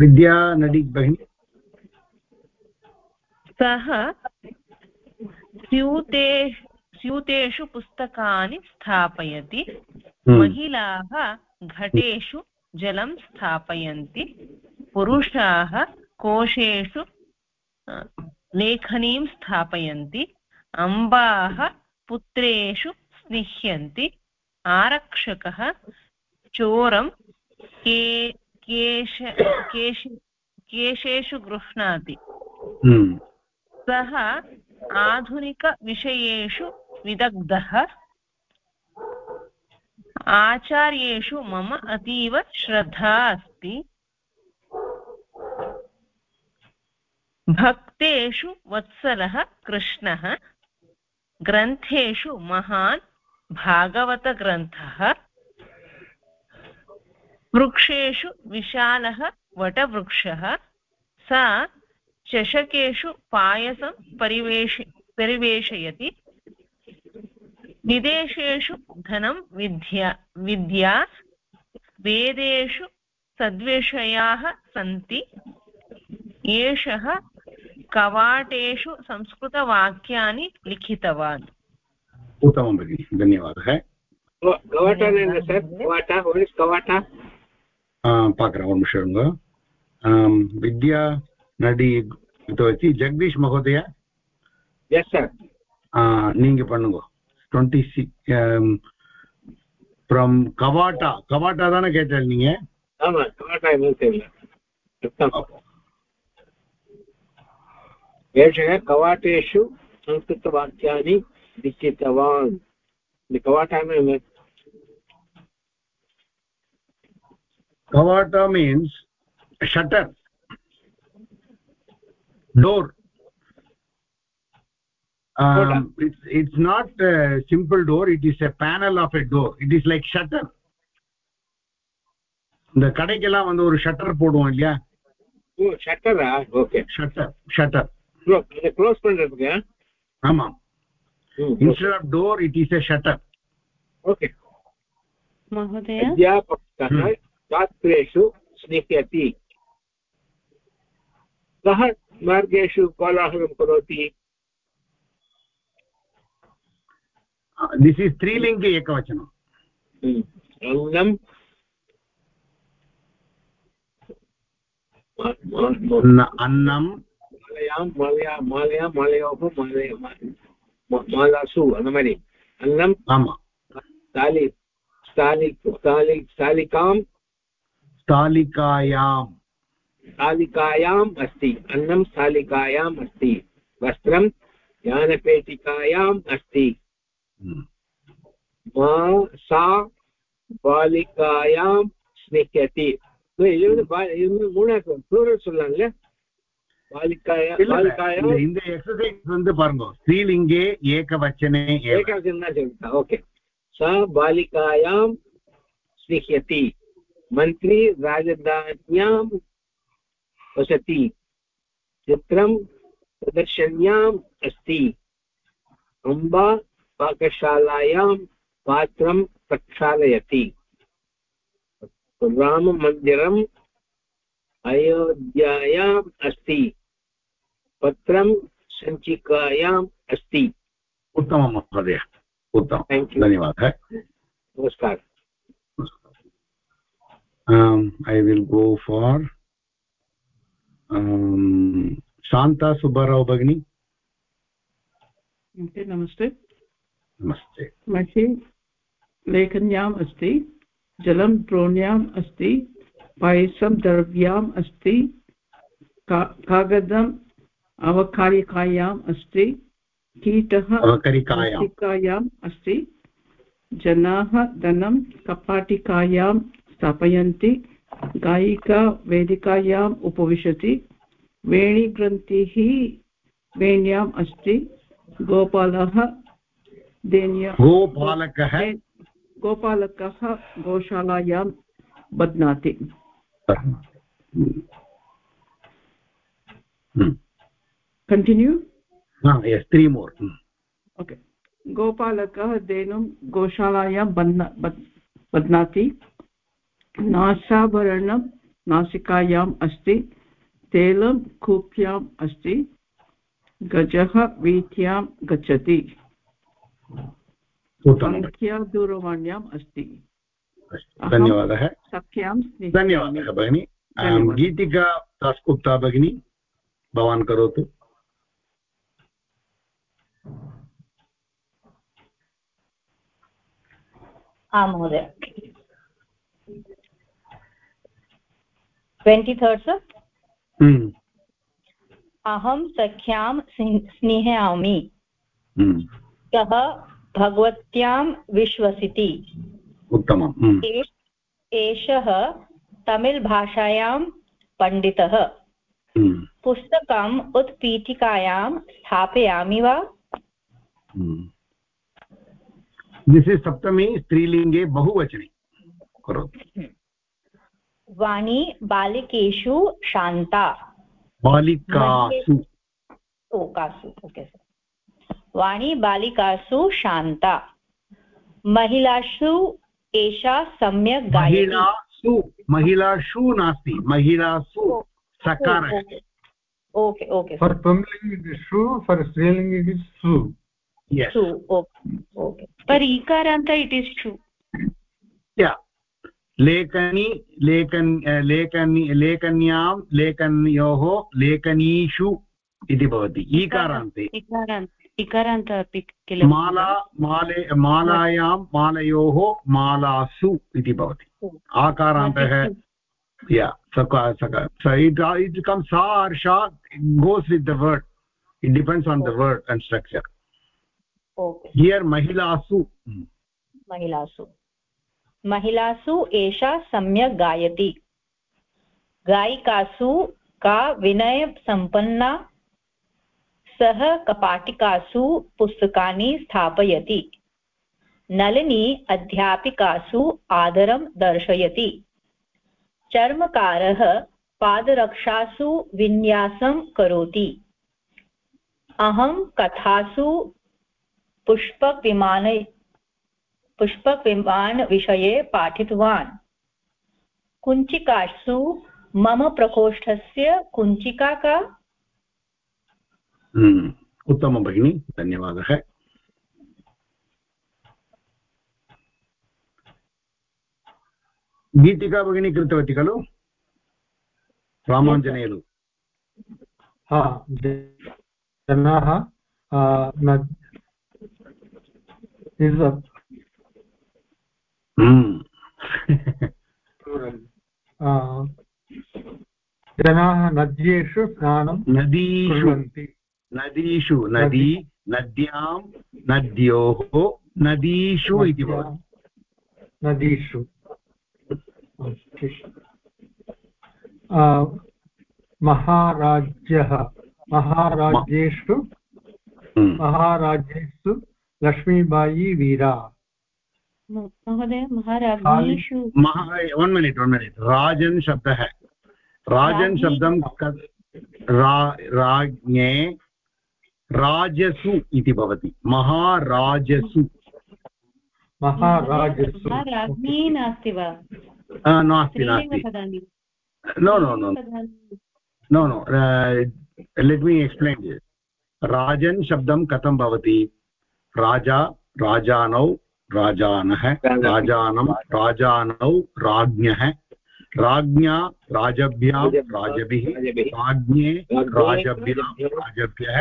विद्या नडी भगिनी सः स्यूते स्यूतेषु पुस्तकानि स्थापयति। हम्म। महिलाः घटेषु जलं स्थापयन्ति। पुरुषाः कोशेषु लेखनीं स्थापयन्ति। अम्बाः पुत्रेषु स्निह्यन्ति। आरक्षकः चोरं के केश केश केशेषु गृह्णाति। हम्म। सः आधुनिकविषयेषु विदग्धः। आचार्येषु मम अतीव श्रद्धा अस्ति। भक्तेषु वत्सलः कृष्णः। ग्रन्थेषु महान् भागवतग्रन्थः। वृक्षेषु विशालः वटवृक्षः सा चषकेषु पायसं परिवेश परिवेशयति। विदेशेषु धनं विद्या विद्या वेदेषु सद्विषयाः सन्ति। एषः कवाटेषु संस्कृतवाक्यानि लिखितवान्। उत्तमं भगिनि धन्यवादः। பார்க்குறேன் ஒரு நிமிஷம் இருங்க ஆம், வித்யா நடி இதை வச்சு ஜெகதீஷ் மகோதயா எஸ் சார் ஆ, நீங்க பண்ணுங்க டுவெண்ட்டி சிக்ஸ் ஃப்ரம் கவாட்டா கவாட்டா தானே கேட்டால் நீங்க ஆமா கவாட்டா என்னன்னு தெரியல சுத்தம் एषः कवाटेषु संस्कृतवाक्यानि लिखितवान् இந்த kavata means shutter door um, it's it's not a simple door it is a panel of a door it is like shutter இந்த கடைக்கெல்லாம் வந்து ஒரு ஷட்டர் போடுவோம் இல்லையா ஓ ஷட்டரா ஓகே ஷட்டர் ஷட்டர் க்ளோஸ் பண்றதுக்கு ஆமா instead of door it is a shutter okay Mahodaya अध्यापकः हम्म। छात्रेषु स्निह्यति कः मार्गेषु कोलाहलं करोति this is strilingi ekavachanam हम्म। अन्नं मा- मा- मा- न- annam மாலையாம் மாலையா மாலையா மாலையோக மாலைய மா- மாலாசு அந்த மாதிரி அன்னம் ஆமா ஸ்தாலி ஸ்தாலி ஸ்தாலி ஸ்தாலிகாம் स्थालिकायां स्थालिकायाम् अस्ति अन्नं स्थालिकायाम् अस्ति वस्त्रं यानपेटिकायाम् अस्ति मा सा बालिकायां स्निह्यति இது வந்து பா- இது வந்து மூணாவது ப்ளூரல் சொல்லலாம்ல பாலிகாயா இல்ல, இல்ல. பாலிகாயாம் இந்த- இந்த எக்ஸசைஸ் வந்து பாருங்க ஸ்ரீலிங்கே ஏகவச்சனே ஏவ. एकवचनं न चलता ओके सा बालिकायां स्निह्यति मन्त्री राजधान्यां वसति चित्रं प्रदर्शन्याम् अस्ति। अम्बा पाकशालायां पात्रं प्रक्षालयति। राममन्दिरम् अयोध्यायाम् अस्ति। पत्रं सञ्चिकायाम् अस्ति। उत्तमं महोदय उत्तमं. धन्यवादः। नमस्कारः। Um, i will go for um, shanta subbarao bagini okay नमस्ते नमस्ते मह्ये लेखन्याम् अस्ति जलं द्रोण्याम् अस्ति पायसं द्रव्याम् अस्ति का कागदम् अवकारिकायाम् अस्ति कीटः अवकरिकायां अस्ति जनाः धनं कपाटिकायां स्थापयन्ति। गायिका वेदिकायाम् उपविशति। वेणीग्रन्थिः वेण्याम् अस्ति। गोपालः गोपालकः गोपालकः गोशालायां बध्नाति। Continue more. Hmm. ओके गोपालकः धेनुं गोशालायां बध्न बध्- बध्नाति। नासाभरणं नासिकायाम् अस्ति तैलं कूप्याम् अस्ति गजः वीथ्यां गच्छति। सङ्ख्या दूरवाण्याम् अस्ति। धन्यवादः। सख्यां धन्यवादः भगिनि। गीतिका दास्गुप्ता भगिनी। भवान् करोतु। आं महोदय। ट्वेण्टि थर्ड् सर् अहं सख्यां स्नि- स्निह्यामि हम्म, सः भगवत्यां विश्वसिति। उत्तमं हम्म, एषः तमिळ् भाषायां पण्डितः। हम्म, पुस्तकम् उत्पीठिकायां स्थापयामि वा। दिस् इस् सप्तमी स्त्रीलिङ्गे बहुवचने करोतु वाणी बालिकेषु शान्ता। बालिकासु। ओ कासु ओके वाणी बालिकासु शान्ता। महिलासु एषा सम्यक् गायति। महिलासु महिलासु नास्ति महिलासु सकारः। Okay okay it is shu for striling it is su yes सु ओके ओके पर ईकारान्त इट् इस् ट्रू या लेखनी लेखन् लेखनी लेखन्यां लेखन्योः लेखनीषु इति भवति। ईकारान्ते। इकारान्त अपि किल माला माले मालायां मालयोः मालासु इति भवति। आकारान्तः। या सका सका so it it comes sa or sha goes with the word it depends on the word and structure okay. here mahilasu महिलासु। महिलासु एषा सम्यक् गायति। गायिकासु का विनयसम्पन्ना सः कपाटिकासु पुस्तकानि स्थापयति। नलिनी अध्यापिकासु आदरं दर्शयति। चर्मकारः पादरक्षासु विन्यासं करोति। अहं कथासु पुष्पविमान पुष्पविमानविषये पाठितवान्। कुञ्चिकासु मम प्रकोष्ठस्य कुञ्चिका का? हम्म, उत्तमं भगिनि धन्यवादः। गीतिका भगिनी कृतवती खलु? रामाञ्जनेयलु। हा जनाः आ, न is a हम्म। plural. आ, जनाः नद्येषु स्नानं नदीषु नदीषु नदी नद्यां नद्योः नदीषु इति भवति। नदीषु। महाराज्यः महाराज्येषु हम्म। महाराज्येषु लक्ष्मीबाई वीरा। महोदय महाराज्ञीषु वन् मिनिट् वन् मिनिट् राजन् शब्दः राजन् शब्दं क- रा राज्ञे राजसु इति भवति। महाराजसु। महाराजसु। राज्ञी नास्ति वा? आ, नास्ति no no no uh, let me explain this. rajan shabdam katham bhavati raja rajanau राजानः राजानं राजानौ राज्ञः। राज्ञा राजभ्यां राजभिः। राज्ञे राजभ्यां राजभ्यः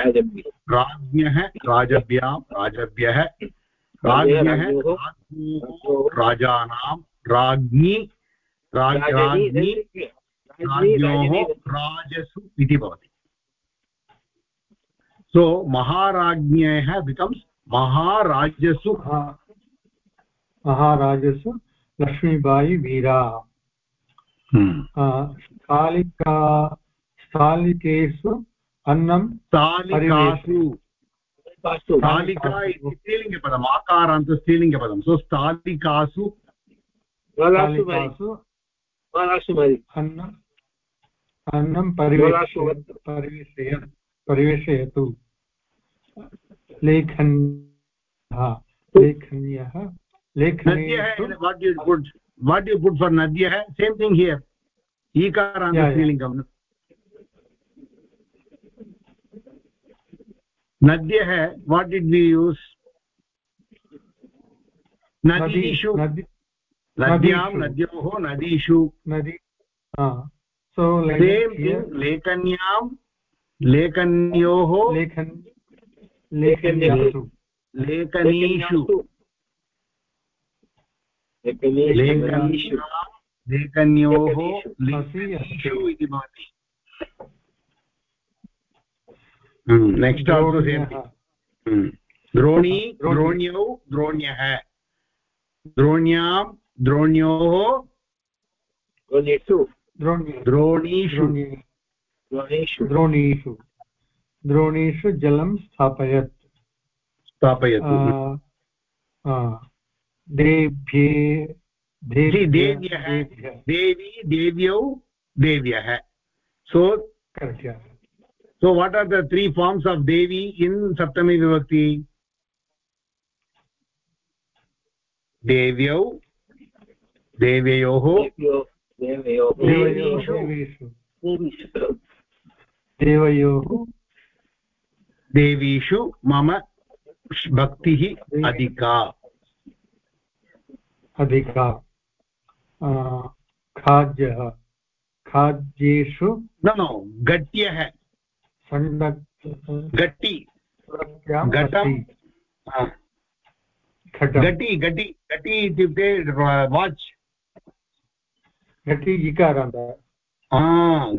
राज्ञः राजभ्यां राजभ्यः। राज्ञः राजानां। राज्ञी राज्ञी राज्ञोः राजसु इति भवति। सो महाराज्ञः बिकम्स् महाराजसु। महाराजसु लक्ष्मीबाई वीरा। स्थालिका स्थालिकेषु अन्नं स्थालिकासु। स्थालिका इति स्त्रीलिङ्गपदम् आकारान्त स्त्रीलिङ्गपदं सो स्थालिकासु स्थालिकासु अन्नं अन्नं परिवेशय परिवेशयतु लेखन् लेखन्यः। What you put what you put for नद्यः सेम् थिङ्ग् हियर् ईकारान्त स्त्रीलिङ्गम् नद्यः वाट् डिड् वि यूस् नदीषु नद्यां नद्योः नदीषु नदी सो सेम् थिङ्ग् लेखन्यां लेखन्योः लेखन् लेखन्यासु लेखनीषु लेखन्योः इति भवति नेक्स्ट् आल्सो सेम् द्रोणी द्रोण्यौ द्रोण्यः द्रोण्यां द्रोण्योः द्रोणीषु द्रोणीषु द्रोणीषु द्रोणीषु जलं स्थापयत्। स्थापयतु। देवी देव्यौ देव्यः। सो so what are three forms of Devi in सप्तमी विभक्ति देव्यौ देव्ययोः देवयोः देवीषु मम भक्तिः अधिका अधिका खाद्यः खाद्येषु न नो गट्यः। गट्टि। घटं घटि घटि घटि इत्युक्ते वाच्। घटि इकारान्त।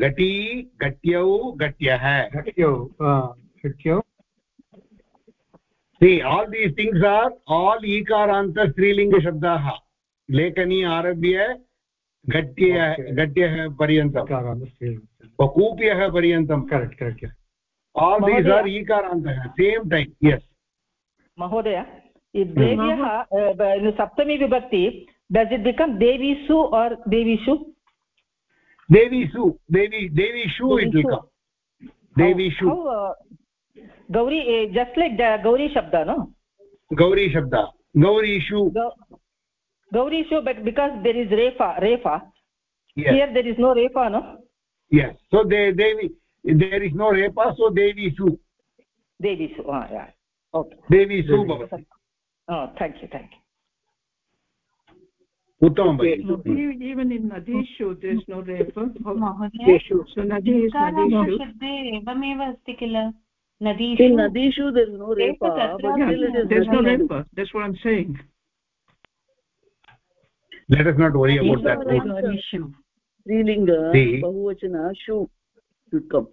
घटी घट्यौ घट्यः घट्यौ घट्यौ see all these things are all strilinga shabdaah lekani आरभ्य गट्यः गट्यः पर्यन्तं। कूप्यः पर्यन्तं। Correct correct all these are ईकारान्तः same time yes महोदय देव्यः सप्तमी विभक्ति डस् इट् बिकम् देवीसु और् देवीषु? देवीषु देवी देवीषु इट् बिकम् देवीषु। गौरी जस्ट् लैक् गौरी शब्द नो गौरी शब्द। गौरीषु। gauri show but because there is refa refa yes. here there is no refa no? Yes. So they devi there is no refa so devi show. devi show. ah yeah. Okay. Devi shu oh thank you thank you. Uttamam okay. even in nadishu there is no refa. Nadishu so nadi is nadishu evameva asti kila nadishu in show there is no refa there's no refa. That's what i'm saying let us not worry about that. Nadishu strilinga bahuvachana shu should come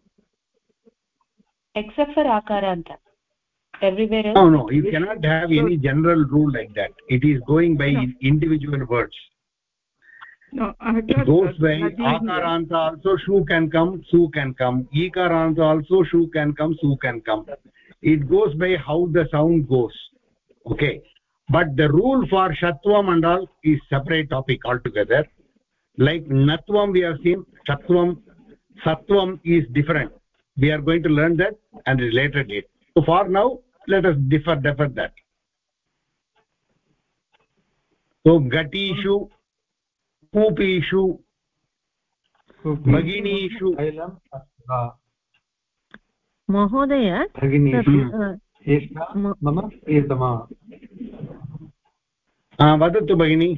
except for akaranta everywhere else? No no you cannot have any general rule like that. It is going by no. individual words. No it goes by akaranta also shu can come su can come. Ikaranta also shu can come su can come. It goes by how the sound goes. Okay but the rule for shatvam and all is separate topic altogether like natvam we have seen shatvam sattvam is different we are going to learn that and at a later date so for now let us differ defer that so gatishu कूपीषु भगिनीषु महोदय भगिनीषु मम प्रियतमा वदतु भगिनी।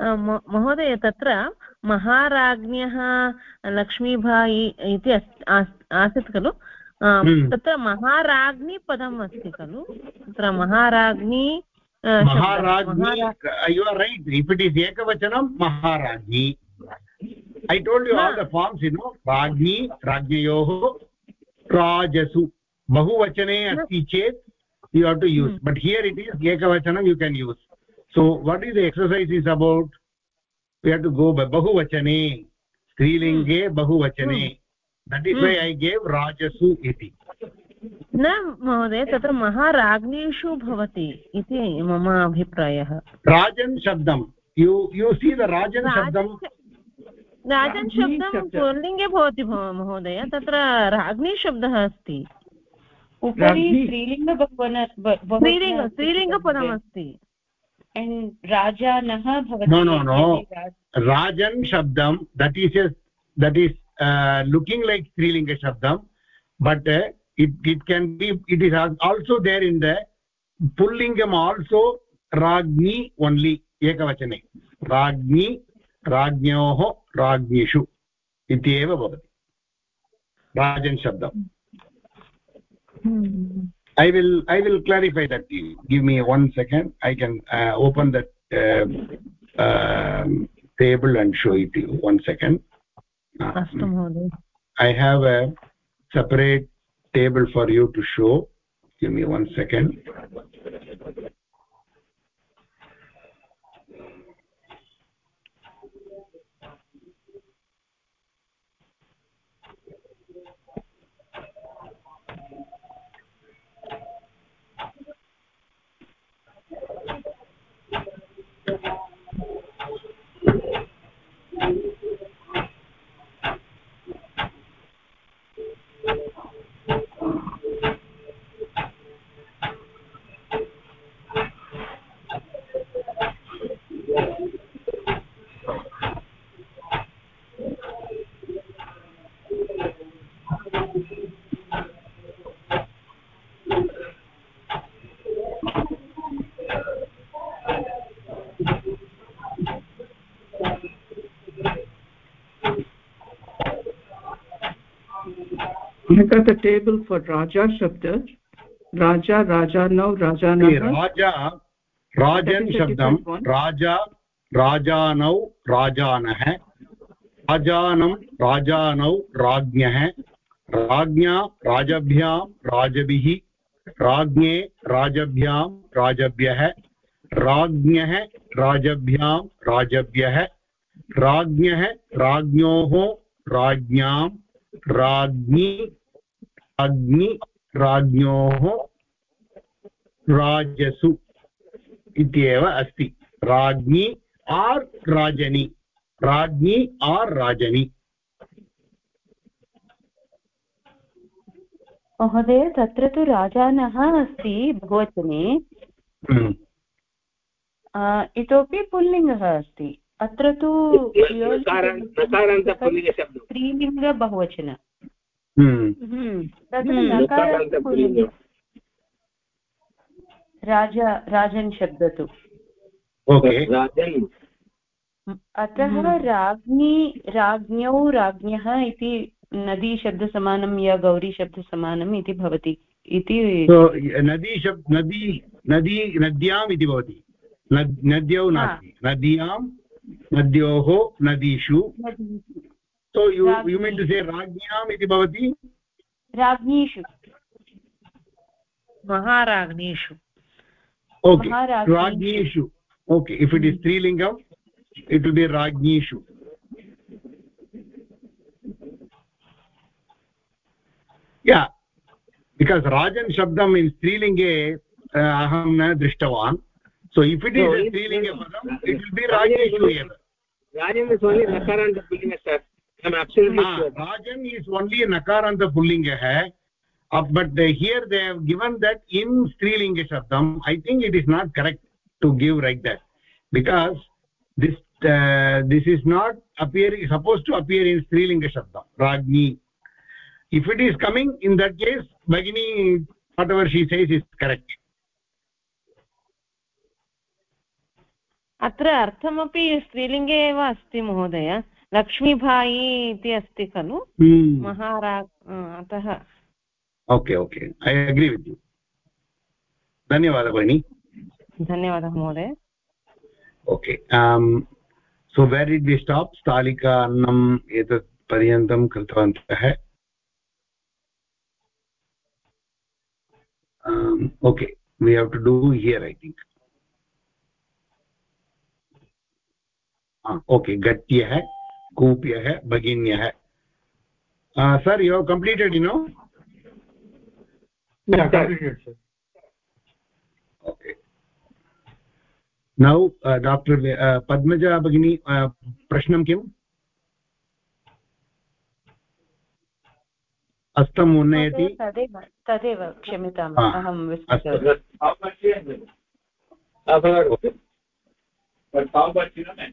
महोदय तत्र महाराज्ञः लक्ष्मीबाई इति आसीत् खलु? हम्म। तत्र महाराज्ञी पदम् अस्ति खलु? तत्र महाराज्ञी महाराज्ञी you are right if it is एकवचनं महाराज्ञी I told you all the forms you know राज्ञी राज्ञयोः राजसु बहुवचने अस्ति चेत् you have to use but here it is एकवचनं you can use so what is exercise is about we had go बहुवचने स्त्रीलिङ्गे बहुवचने that is why I gave राजसु इति न महोदय तत्र महाराज्ञेषु भवति इति मम अभिप्रायः। राजन् शब्दं यु यु सी द राजन् शब्दं राजन् शब्दं पुल्लिङ्गे भवति महोदय। तत्र राज्ञी शब्दः अस्ति। उपरि स्त्रीलिङ्गीलिङ्गपदमस्ति स्त्रीलिङ्ग स्त्रीलिङ्गपदमस्ति राजानः no no no rajan shabdam that is a, that is uh, looking like strilinga shabdam but uh, it it can be it is also there in the pullingam also ragni only ekavachane ragni राज्ञोः राज्ञिषु इत्येव भवति राजन् शब्दम् i will i will clarify that. To you give me one second. I can uh, open that uh, uh, table and show it to you. One second. Uh, i have a separate table for you to show. Give me one second I got a table for Raja Shabda. Raja, Rajanau, Rajanah. Raja, Rajan Shabdam, Raja, Rajanau, Rajanah. राजानं राजानौ राज्ञः राज्ञा राजभ्यां राजभिः राज्ञे राजभ्यां राजभ्यः राज्ञः राजभ्यां राजभ्यः राज्ञः राज्ञोः राज्ञां राज्ञी अग्नि राज्ञोः राजसु इत्येव अस्ति। राज्ञी आर् राजनी। राज्ञी आर् राजनी। महोदय तत्र तु राजानः अस्ति बहुवचने हम्म। इतोपि पुल्लिङ्गः अस्ति। अत्र तु स्त्रीलिङ्ग बहुवचन राजा राजन् शब्द तु. अतः हम्म। राज्ञी राज्ञौ राज्ञः इति नदीशब्दसमानं या गौरीशब्दसमानम् इति भवति. इति नदी शब् नदी नदी नद्याम् इति भवति. नद्यौ नास्ति. नद्यां नद्योः नदीषु. सो यु यु मीन् टु से राज्ञाम् इति भवति राज्ञीषु महाराज्ञीषु ओके राज्ञीषु ओके इफ् इट् इस् स्त्रीलिङ्गम् इट् विल् बि राज्ञीषु या बिकास् राजन् शब्दम् इन् स्त्रीलिङ्गे अहं न दृष्टवान् सो इफ् इट् इस् स्त्रीलिङ्गे पदम् इट् विल् बि राज्ञीषु एव राजेन्द्रस्वामी i'm absolutely ah, sure rajan is only a nakaranta pullinga uh, but uh, here they have given that in strilinga shabdam i think it is not correct to give like that because this uh, this is not appearing supposed to appear in strilinga shabdam ragni if it is coming in that case bagini whatever she says is correct अत्र अर्थमपि स्त्रीलिङ्गे एव अस्ति महोदय लक्ष्मीभाई इति अस्ति खलु? महारा अतः। Okay okay. I agree with you धन्यवादः भगिनि धन्यवादः महोदय। Okay so where did we stop स्थालिका अन्नम् एतत् पर्यन्तं कृतवन्तः। Okay we have to do here i think. Okay गत्यः कूप्यः भगिन्यः। Sir you completed you know okay now doctor Padmaja भगिनी प्रश्नं किम् हस्तम् उन्नयति तदेव तदेव क्षम्यताम् अहं bukan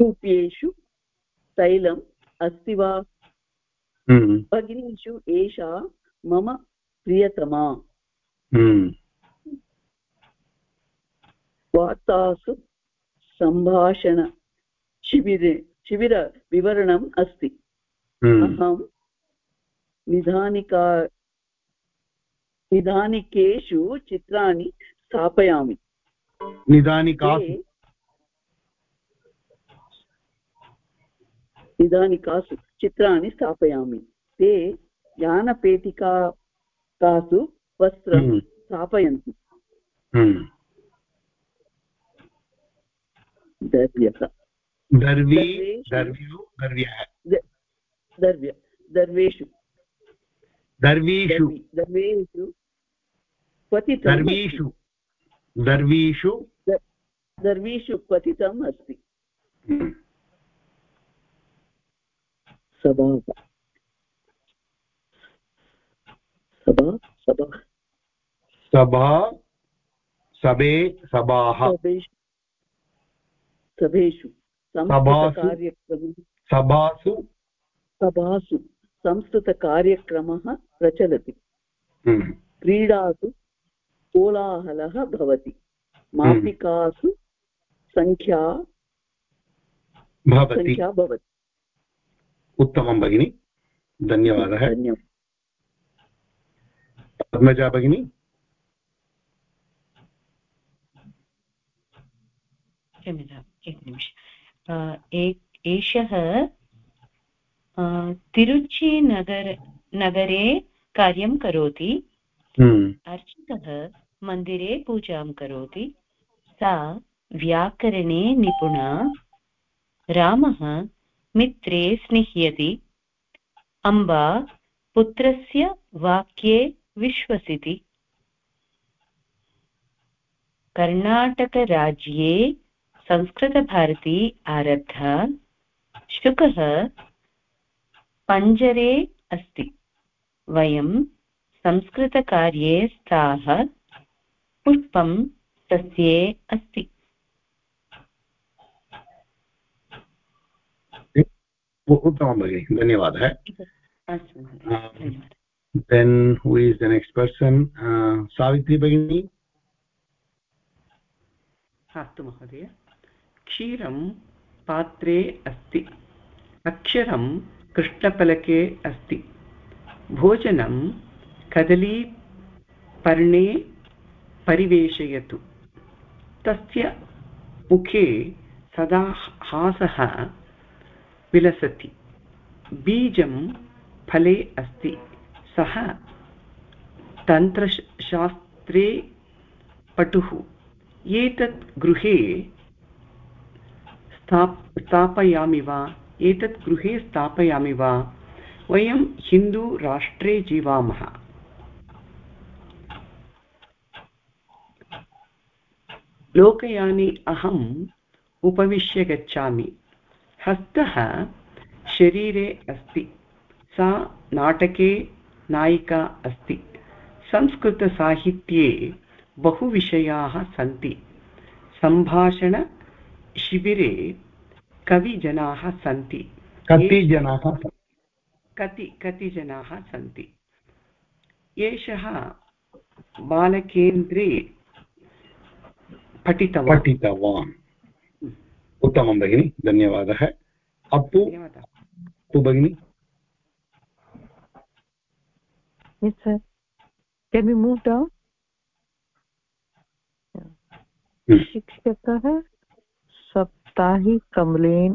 कूप्येषु तैलम् अस्ति वा हम्म। भगिनीषु एषा मम प्रियतमा हम्म। वार्तासु सम्भाषणशिबिरे शिबिरविवरणम् अस्ति हम्म। अहं निधानिका निधानिकेषु चित्राणि स्थापयामि निधानिकासु निधानिकासु चित्राणि स्थापयामि ते यानपेटिकासु वस्त्रं हम्म। स्थापयन्ति हम्म। दर्व्यः दर्वी दर्व्यु दर्व्यः दर्व्य दर्वेषु दर्वीषु दर्वेषु क्वथितं दर्वीषु दर्वीषु दर्वीषु क्वथितम् अस्ति हम्म। सभा। सभा सभा। सभा सभे सभाः। सभेषु सभासु सभासु। संस्कृतकार्यक्रमः प्रचलति। हम्म। क्रीडासु कोलाहलः भवति। मापिकासु सङ्ख्या सङ्ख्या भवति। उत्तमं भगिनि। धन्यवादः। धन्यवादः। पद्मजा भगिनी। क्षम्यताम् एकनिमिष एषः तिरुचिनगर नगरे कार्यं करोति। हम्म। अर्चकः मन्दिरे पूजां करोति। सा व्याकरणे निपुणा। रामः मित्रे स्निह्यति। अम्बा पुत्रस्य वाक्ये विश्वसिति। कर्णाटकराज्ये संस्कृतभारती आरब्धा। शुकः पञ्जरे अस्ति। वयं संस्कृतकार्ये स्थाः। पुष्पं सस्ये अस्ति। उत्तमं भगिनि धन्यवादः then who. Is the next person Savitri भगिनी अस्तु महोदय क्षीरं पात्रे अस्ति अक्षरं कृष्णफलके अस्ति भोजनं कदलीपर्णे परिवेशयतु तस्य मुखे सदा हासः विलसति। बीजं फले अस्ति। सः तन्त्रशास्त्रे पटुः। एतत् गृहे स्थाप्, स्थापयामि वा? एतत् गृहे स्थापयामि वा? वयं हिन्दूराष्ट्रे जीवामः। लोकयाने अहम् उपविश्य गच्छामि। हस्तः शरीरे अस्ति। सा नाटके नायिका अस्ति। संस्कृतसाहित्ये बहुविषयाः सन्ति। सम्भाषणशिबिरे कविजनाः सन्ति। कति जनाः कति कति जनाः सन्ति। एषः बालकेन्द्रे पठितवान्। पठितवान्। उत्तमं भगिनि धन्यवादः। अप्पु अप्पु भगिनि। Yes, sir. Can we move down? शिक्षकः सप्ताहिकमलेन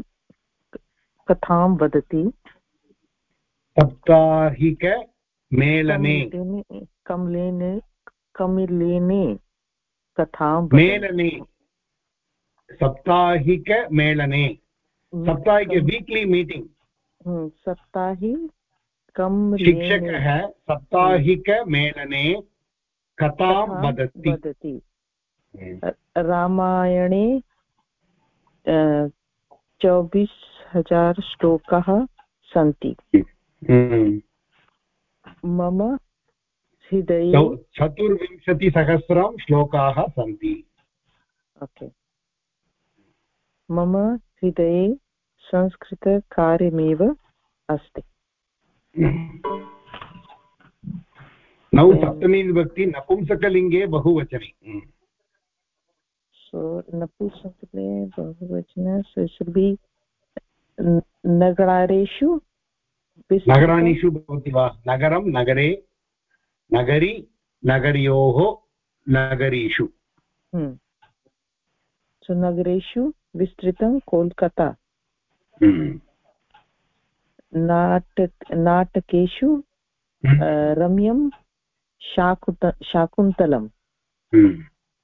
कथां वदति? सप्ताहिकमेलने। कमलेने कमिलेने कथां मेलने। सप्ताहिकमेलने सप्ताहिक वीक्लि मीटिङ्ग् सप्ताहि कं शिक्षकः सप्ताहिकमेलने कथां वदति। वदति। रामायणे चौबीस् हज़ार श्लोकाः सन्ति। मम हृदये चतुर्विंशतिसहस्रं श्लोकाः सन्ति। ओके। मम हृदये संस्कृतकार्यमेव अस्ति। नौ सप्तमी विभक्ति नपुंसकलिङ्गे बहुवचने। so napusakale bahuvachana so it should be nagareshu नगराणिषु भवति वा? नगरं नगरे नगरी नगर्योः नगरीषु। so nagareshu विस्तृतं कोल्कता नाटक नाटकेषु रम्यं शाकुत शाकुन्तलं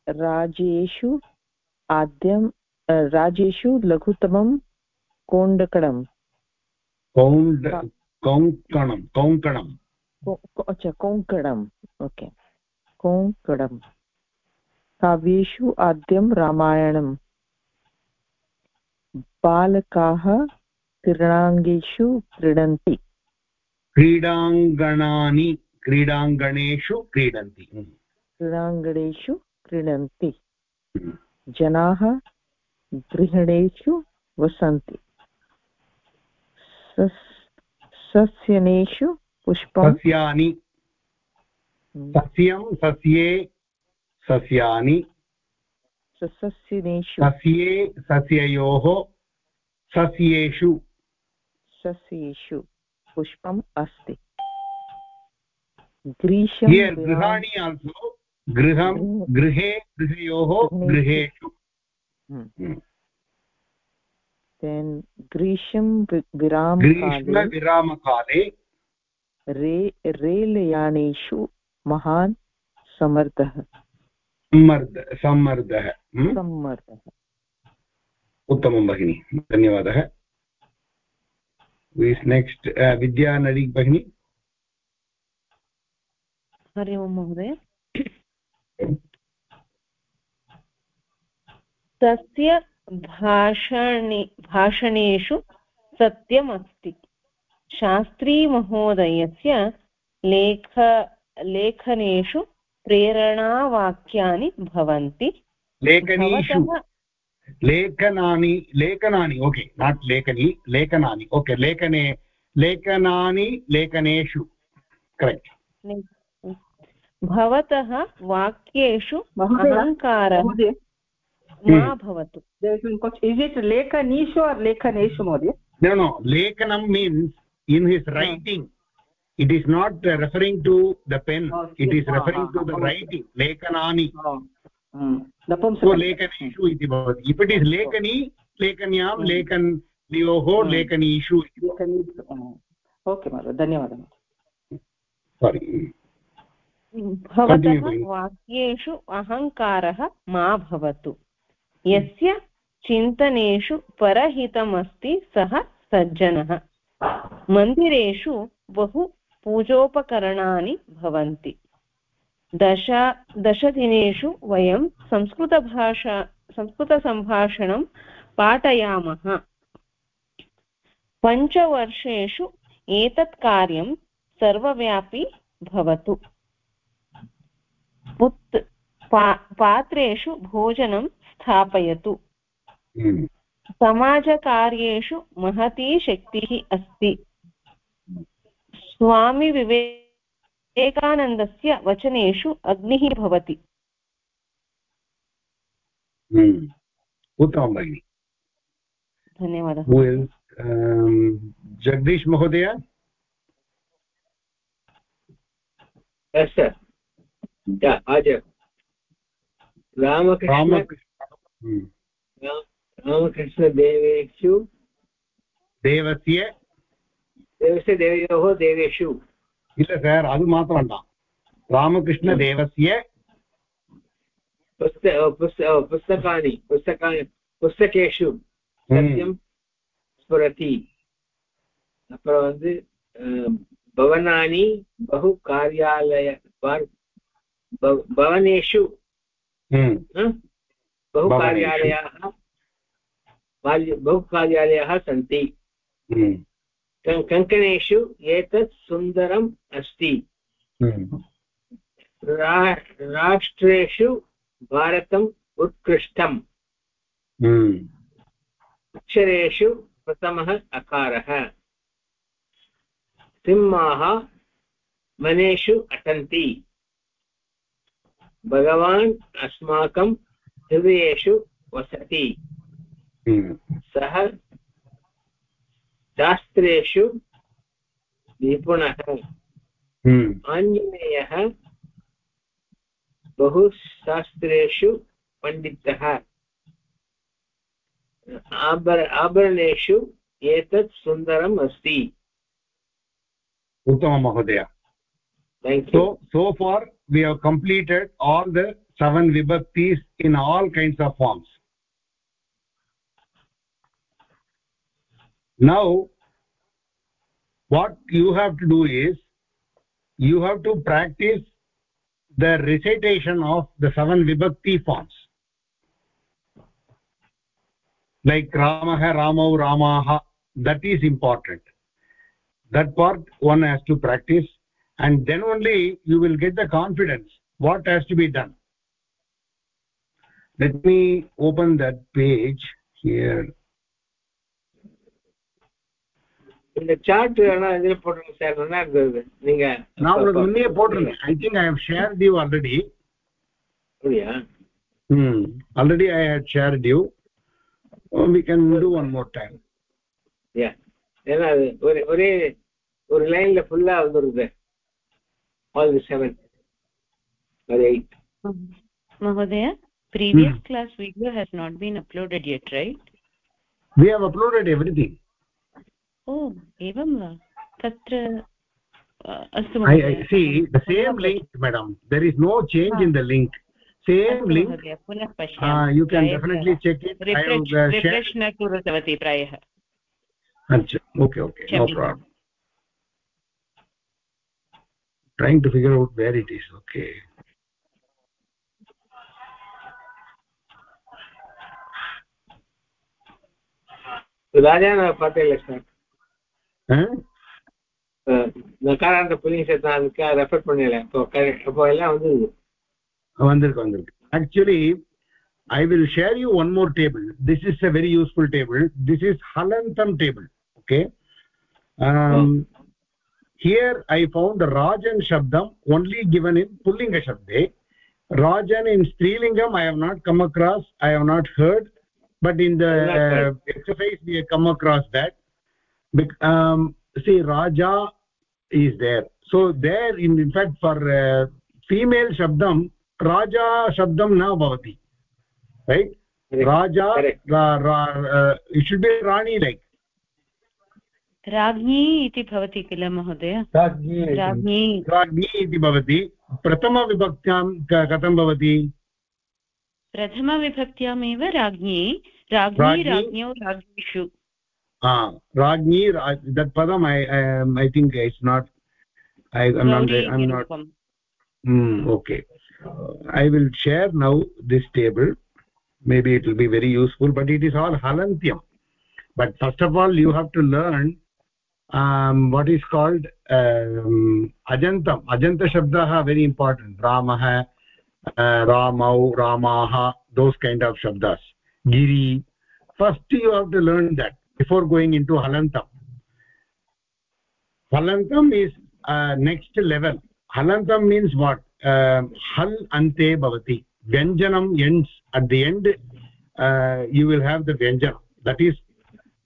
राज्येषु आद्यं राज्येषु लघुतमं कोण्डकडं कौण्ड कौङ्कणं कौङ्कणं अच्छा कोङ्कणम् ओके। कोङ्कणं काव्येषु आद्यं रामायणं बालकाः क्रीडाङ्गेषु क्रीडन्ति। क्रीडाङ्गणानि क्रीडाङ्गणेषु क्रीडन्ति। क्रीडाङ्गणेषु क्रीडन्ति। जनाः गृहिणेषु वसन्ति। सस्यनेषु पुष्पं सस्यानि। सस्यं सस्ये सस्यानि। सस्यनेषु सस्ये सस्ययोः सस्येषु। सस्येषु पुष्पम् अस्ति। ग्रीष्म गृहाणि आल्सो गृहं गृहे गृहयोः गृहेषु। देन् ग्रीष्म विराम ग्रीष्मविरामकाले। रे रेलयानेषु महान् समर्थः। सम्मर्द सम्मर्दः सम्मर्दः। उत्तमं भगिनि धन्यवादः। नेक्स्ट् विद्यानडी भगिनी। हरि ओं महोदय। तस्य भाषणे भाषणेषु सत्यमस्ति। शास्त्रीमहोदयस्य लेख लेखनेषु प्रेरणावाक्यानि भवन्ति। लेखनीषु। लेखनानि लेखनानि ओके नाट् लेखनी लेखनानि ओके लेखने लेखनानि लेखनेषु करेक्ट् भवतः वाक्येषु अहङ्कारः मा भवतु। इस् इट् लेखनीषु आर् लेखनेषु महोदय? Lekanam means in his writing. It is not uh, referring to the pen oh, it is referring to the writing lekanani so lekaneshu iti bhavati if it is lekani lekanyam lekan द्वयोः लेखनीषु okay महोदय धन्यवादः सारि भवतः वाक्येषु अहङ्कारः मा भवतु यस्य चिन्तनेषु परहितमस्ति सः सज्जनः मन्दिरेषु बहु पूजोपकरणानि भवन्ति। दश दशदिनेषु वयं संस्कृतभाषा संस्कृतसम्भाषणं पाठयामः। पञ्चवर्षेषु एतत् कार्यं सर्वव्यापी भवतु। पुत् पा पात्रेषु भोजनं स्थापयतु। हम्म। समाजकार्येषु महती शक्तिः अस्ति। स्वामिविवेकानन्दस्य वचनेषु अग्निः भवति। हम्म। उत्तमं भगिनि। धन्यवादः। जगदीश महोदय yes sir. Yeah ajay. Ramakrishna रामकृष्णदेवेषु देवस्य देवस्य देवयोः देवेषु இல்ல சார் அது மாத்த வேண்டாம் ராமகிருஷ்ண தேவசிய पुस्तकानि पुस्तकानि पुस्तकेषु सत्यं स्फुरति அப்புறம் வந்து भवनानि बहु कार्यालय भवनेषु बहु कार्यालयाः बहु कार्यालयाः सन्ति कङ्कणेषु एतत् सुन्दरम् अस्ति। राष्ट्रेषु भारतम् उत्कृष्टम्। अक्षरेषु प्रथमः अकारः। सिंहाः वनेषु अटन्ति। भगवान् अस्माकं हृदयेषु वसति। सः शास्त्रेषु निपुणः आञ्जनेयः बहुशास्त्रेषु पण्डितः आभर आभरणेषु एतत् सुन्दरम् अस्ति uttama mahodaya so so far we have completed all the seven vibhaktis in all kinds of forms now what you have to do is you have to practice the recitation of the seven vibhakti forms. Like ramah ramau ramaha that is important. That part one has to practice and then only you will get the confidence what has to be done. Let me open that page here இந்த chart வேணா இதுல போட்டுருங்க sir நல்லா இருந்தது. நீங்க நான் உங்களுக்கு முன்னே போட்டிருந்தேன். I think I have shared you already அப்படியா? ம். Already I had shared you we can do one more time. Yeah. ஏன்னா அது ஒரே ஒரே ஒரு லைன்ல ஃபுல்லா வந்துருது. All the seven or eight. mahodaya previous hmm. class video has not been uploaded yet right? We have uploaded everything. Oh एवं वा तत्र अस्तु see the same link madam there is no change in the link same link पुनः पश्यामि you can definitely check it refresh न कृतवती प्रायः okay okay no problem trying to figure out where it is okay Raja Patel Lakshman நகாராந்த புள்ளிங்க சேர்த்தா அதுக்கு refer பண்ணல இப்போ இப்போ எல்லாம் வந்து வந்திருக்கு வந்திருக்கு actually i will share you one more table this is a very useful table this is halantam table okay um, oh. here i found rajan shabdam only given in pullinga shabde rajan in strilingam i have not come across i have not heard but in the uh, exercise we have come across that Um, see raja is there so there in, in fact for uh, female shabdam raja shabdam na bhavati right raja ra, ra, uh, it should be rani like राज्ञी इति भवति किल महोदय राज्ञी राज्ञी इति भवति प्रथमविभक्त्यां कथं भवति प्रथमविभक्त्यामेव राज्ञी राज्ञी राज्ञौ राज्ञीषु ah ragni that padam i i, I think it's not i am not i'm not hmm, okay. I will share now this table. Maybe it will be very useful but it is all halantyam but first of all you have to learn um, what is called um, ajantam. Ajanta shabdaha very important. Ramah uh, ramau ramaha those kind of shabdas. Giri. First you have to learn that before going into halantam halantam is uh, next level. Halantam means what? Uh, hal ante bhavati. Vyanjanam ends. At the end uh, you will have the vyanjanam. That is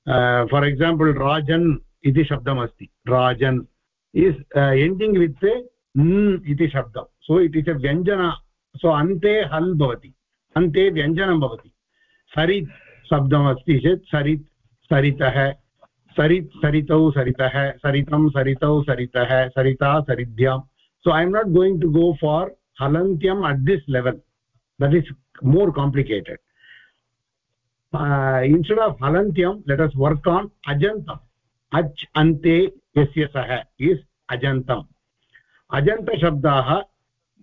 uh, for example rajan iti shabdam asti. Rajan is uh, ending with the n iti shabdam. So it is a vyanjana. So ante hal bhavati. Ante vyanjanam bhavati. Sarit shabdam asti चेत् sarit सरितः, सरि, सरितौ सरितः, सरितं सरितौ सरितः, सरिता सरिध्यां so I am not going to go for हलन्त्यम् at this level that is more complicated instead of हलन्त्यं let अस् वर्क् आन् अजन्तम्. अच्, अन्ते, यस्य सः इस् अजन्तम्. अजन्तशब्दाः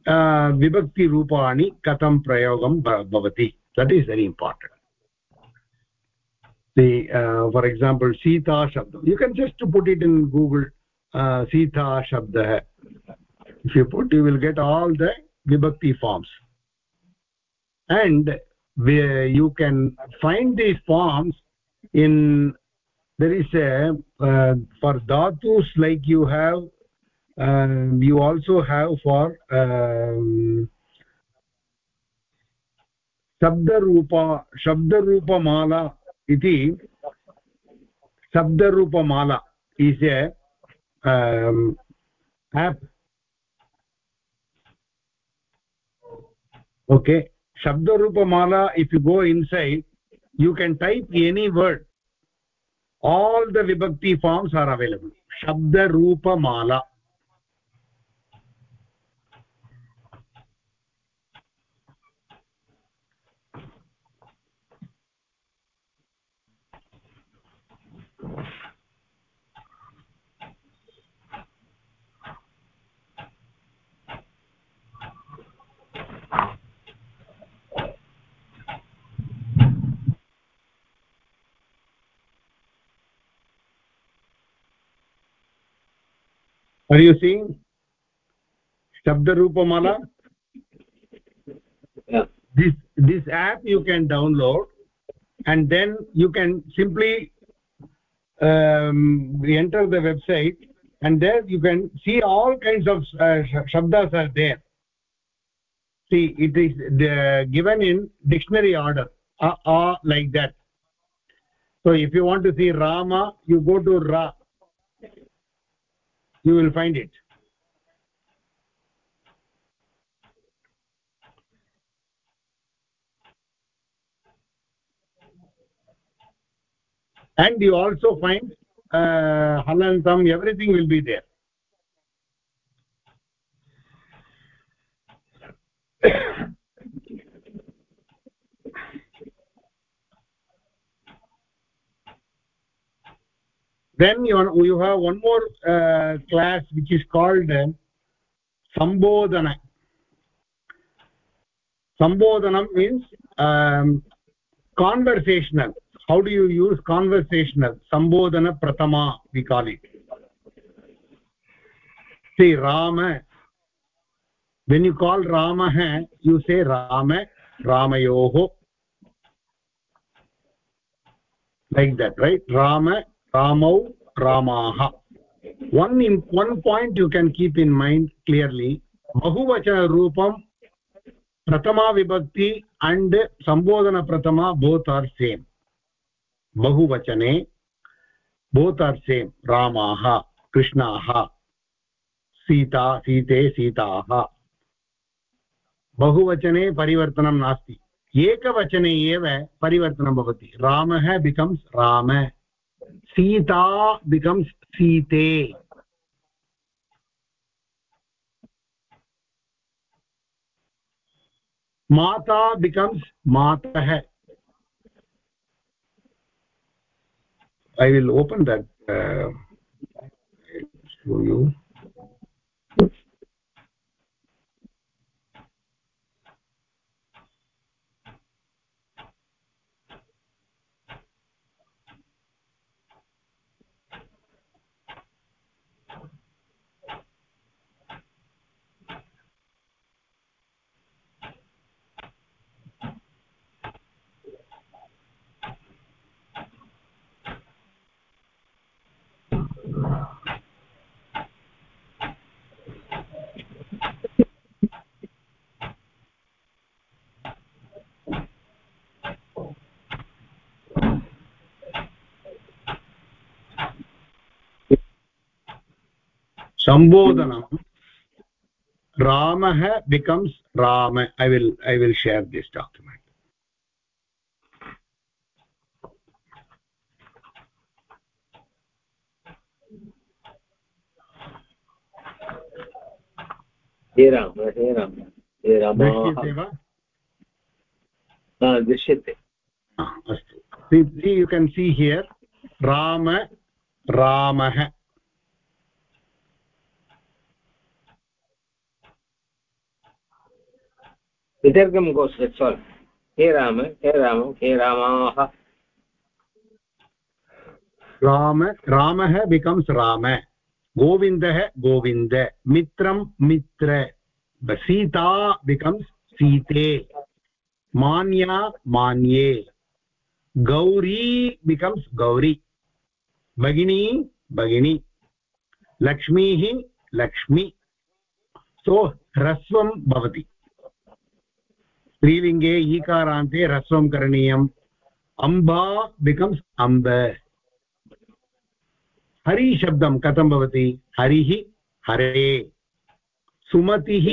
uh, विभक्तिरूपाणि कथं प्रयोगं भवति? That is very important the uh, for example sita shabd you can just put it in google uh, sita shabd if you put you will get all the vibhakti forms. And where you can find these forms in there is a uh, for dhatus like you have um, you also have for um, shabda shabdarupa mala इति शब्दरूपमाला is a app okay शब्दरूपमाला if you go inside you can tap any word all the विभक्ति forms are available शब्दरूपमाला are you seeing shabda rupamala? Yeah. this this app you can download and then you can simply um, enter the website and there you can see all kinds of uh, shabdas are there. See it is the, given in dictionary order uh, uh, like that. So if you want to see rama you go to ra you will find it. And you also find uh, halantam everything will be there then you, you have one more uh, class which is called uh, sambodhana sambodhanam means um, conversational. How do you use conversational? Sambodhana prathama we call it. See rama when you call rama you say rama ramayoho. Like that right? Rama ramau ramaah one in one point you can keep in mind clearly bahuvachana roopam prathama vibhakti and sambodhana prathama both are same bahuvachane both are same ramaah krishnaah सीता सीते सीताः बहुवचने परिवर्तनं नास्ति एकवचने एव परिवर्तनं भवति रामः बिकम्स् राम सीता becomes सीते mata becomes matah i will open that uh, show you sambodhanam ramah becomes ram i will i will share this document हे राम हे राम हे राम दृश्यते अस्तु see you can see here rama विसर्गं गोस् दट्स् हे राम हे राम, हे रामाः। राम, रामः बिकम्स् राम। गोविन्दः गोविन्द। मित्रं मित्र। सीता बिकम्स् सीते। मान्या मान्ये। गौरी बिकम्स् गौरी। भगिनी भगिनी। लक्ष्मीः लक्ष्मी। सो ह्रस्वं भवति। स्त्रीलिङ्गे ईकारान्ते ह्रस्वं करणीयम् अम्बा बिकम्स् अम्ब हरिशब्दं कथं भवति हरिः हरे सुमतिः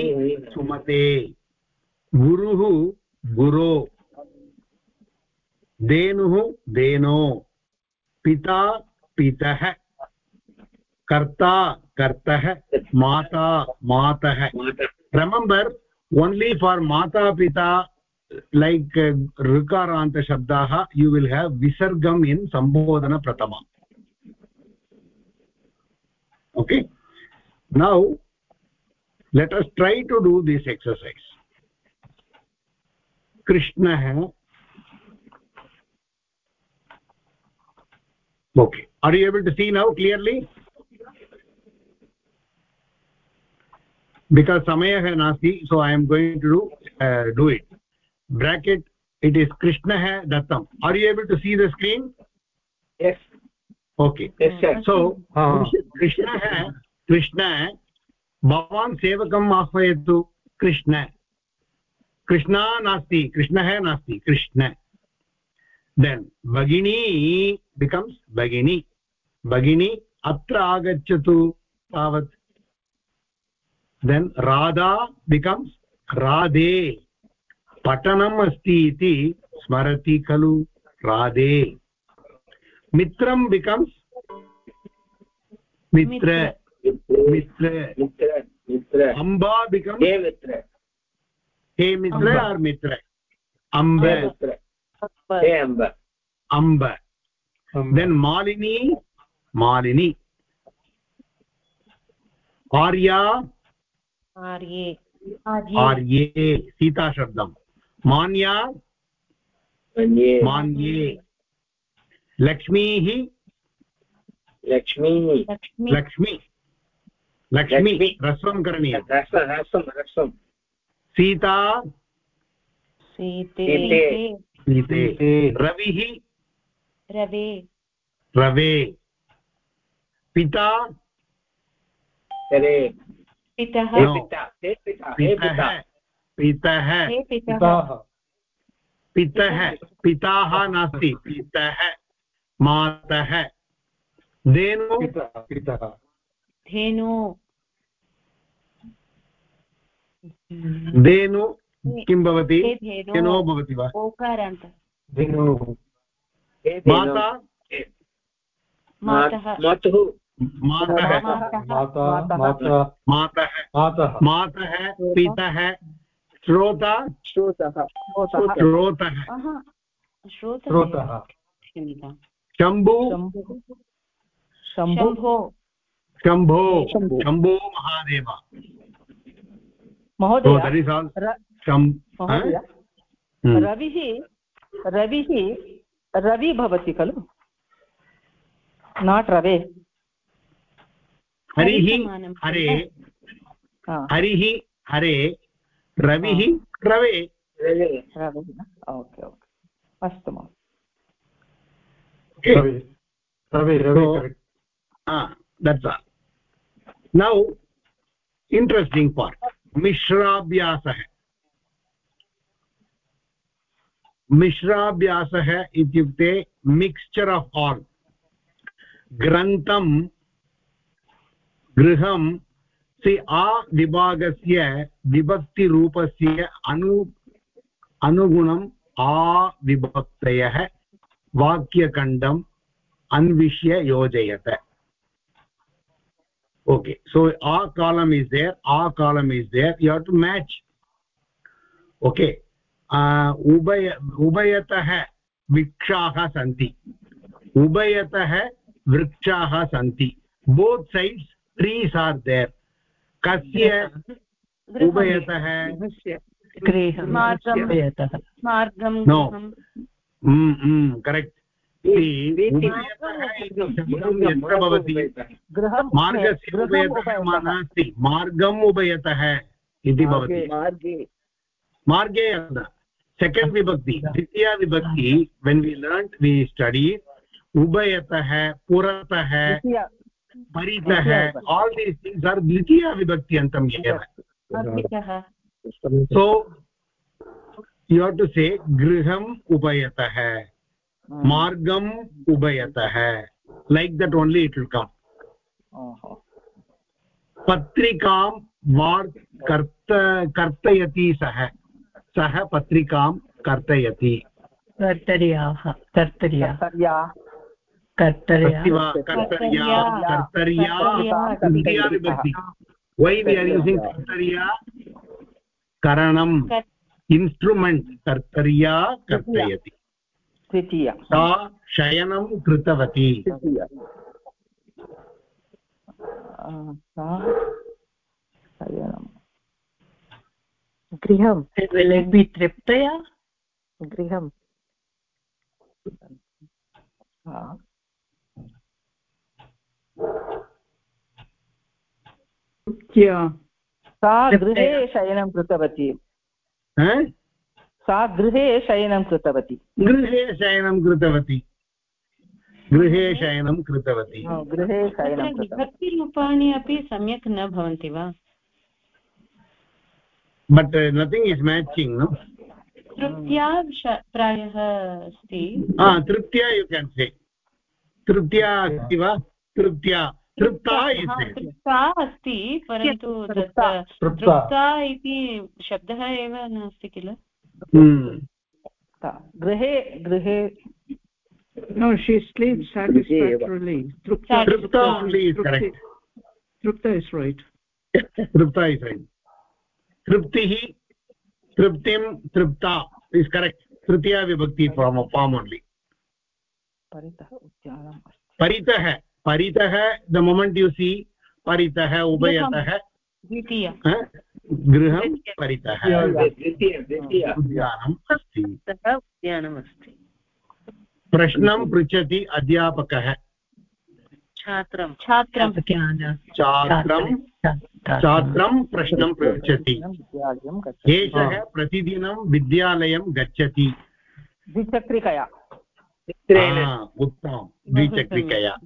सुमते गुरुः गुरो धेनुः धेनो पिता पितः कर्ता कर्तः माता मातः remember only for mata pita like uh, rikaranta shabdaah you will have visargam in sambodhana pratama okay now let us try to do this exercise krishna hai okay are you able to see now clearly because समयः नास्ति so I am going to do do it bracket it is कृष्णः दत्तम् are you able to see the screen okay so कृष्णः कृष्ण भवान् सेवकम् आह्वयतु कृष्ण कृष्णा नास्ति कृष्णः नास्ति Krishna then भगिनी बिकम्स् भगिनी भगिनी अत्र आगच्छतु तावत् then radha becomes radhe patanam asti iti smarati khalu radhe mitram becomes mitra mitra mitra mitra amba becomes hey mitra hey mitra or mitra amba hey amba amba then malini malini arya आर्ये आर्ये सीताशब्दं मान्या। मान्ये। लक्ष्मीः लक्ष्मी लक्ष्मी। लक्ष्मी। ह्रस्वं करणीयं सीता? सीते। सीते। रविः रवे। रवे। पिता? पितः। पितः पितः पितः पिताः। नास्ति। पितः मातः धेनु। पितः धेनु। धेनु किं भवति? धेनो। भवति वा? धेनुः। माता। मातुः मातः मातः पितः श्रोता श्रोतः श्रोतः श्रोतः शम्भु शम्भो शम्भो शम्भो महादेव। महोदय रविः रविः रवि भवति खलु? नाट् रवे। हरिः हरे हरिः। हरे रविः रवे। रविः। Okay okay. अस्तु दट्स् नौ इण्ट्रेस्टिङ्ग् पार्ट् मिश्राभ्यासः मिश्राभ्यासः इत्युक्ते मिक्स्चर् आफ् आल् ग्रन्थं गृहं सि आ विभागस्य विभक्तिरूपस्य अनु अनुगुणम् आ विभक्तयः वाक्यखण्डम् अन्विष्य योजयत। Okay so a column is there a column is there you have to match okay उभय, उभयतः वृक्षाः सन्ति। उभयतः वृक्षाः सन्ति। Both sides trees are there kasya ubayatah मार्गं mm यत्र भवति मार्गस्य उभयतः नास्ति। मार्गम् उभयतः इति भवति। मार्गे। सेकेण्ड् विभक्ति। द्वितीया विभक्ति। When we learn we study उभयतः पुरतः। परितः आल् दीस् थिङ्ग्स् आर् द्वितीया विभक्त्यन्तम् एव so you have to say गृहम् उभयतः मार्गम् उभयतः like that only it will come पत्रिकां वार् कर्त कर्तयति सः सः पत्रिकां कर्तयति कर्तर्याः कर्तर्या कर्तर्या। कर्तर्या। कर्तर्या। विभक्ति। वै वि आर् यूसिङ्ग् कर्तर्या। करणम् इन्स्ट्रुमेण्ट् कर्तर्या कर्तयति। तृतीया। सा शयनं। कृतवती गृहं तृप्तया? गृहं सा गृहे शयनं कृतवती। सा गृहे शयनं कृतवती। गृहे शयनं कृतवती। गृहे शयनं कृतवती। गृहे शयनं विभक्तिरूपाणि अपि सम्यक् न भवन्ति वा? But nothing is matching no तृप्त्या प्रायः अस्ति। तृप्त्या यु केन् से तृप्त्या अस्ति वा? तृप्त्या तृप्ता तृप्ता अस्ति परन्तु तृप्ता इति शब्दः एव नास्ति किल गृहे गृहे no she sleeps satisfactorily trupta trupta only is correct trupta is right trupta is right truptihi truptim trupta is correct tritiya vibhakti form form only paritah udyanam paritah paritah the moment you see paritah ubayatah द्वितीय। गृहं परितः। उद्यानम् अस्ति। उद्यानम् अस्ति प्रश्नं पृच्छति अध्यापकः। छात्रं छात्रं छात्रं छात्रं प्रश्नं पृच्छति। एषः प्रतिदिनं विद्यालयं गच्छति। द्विचक्रिकया। उत्तमं. द्विचक्रिकया.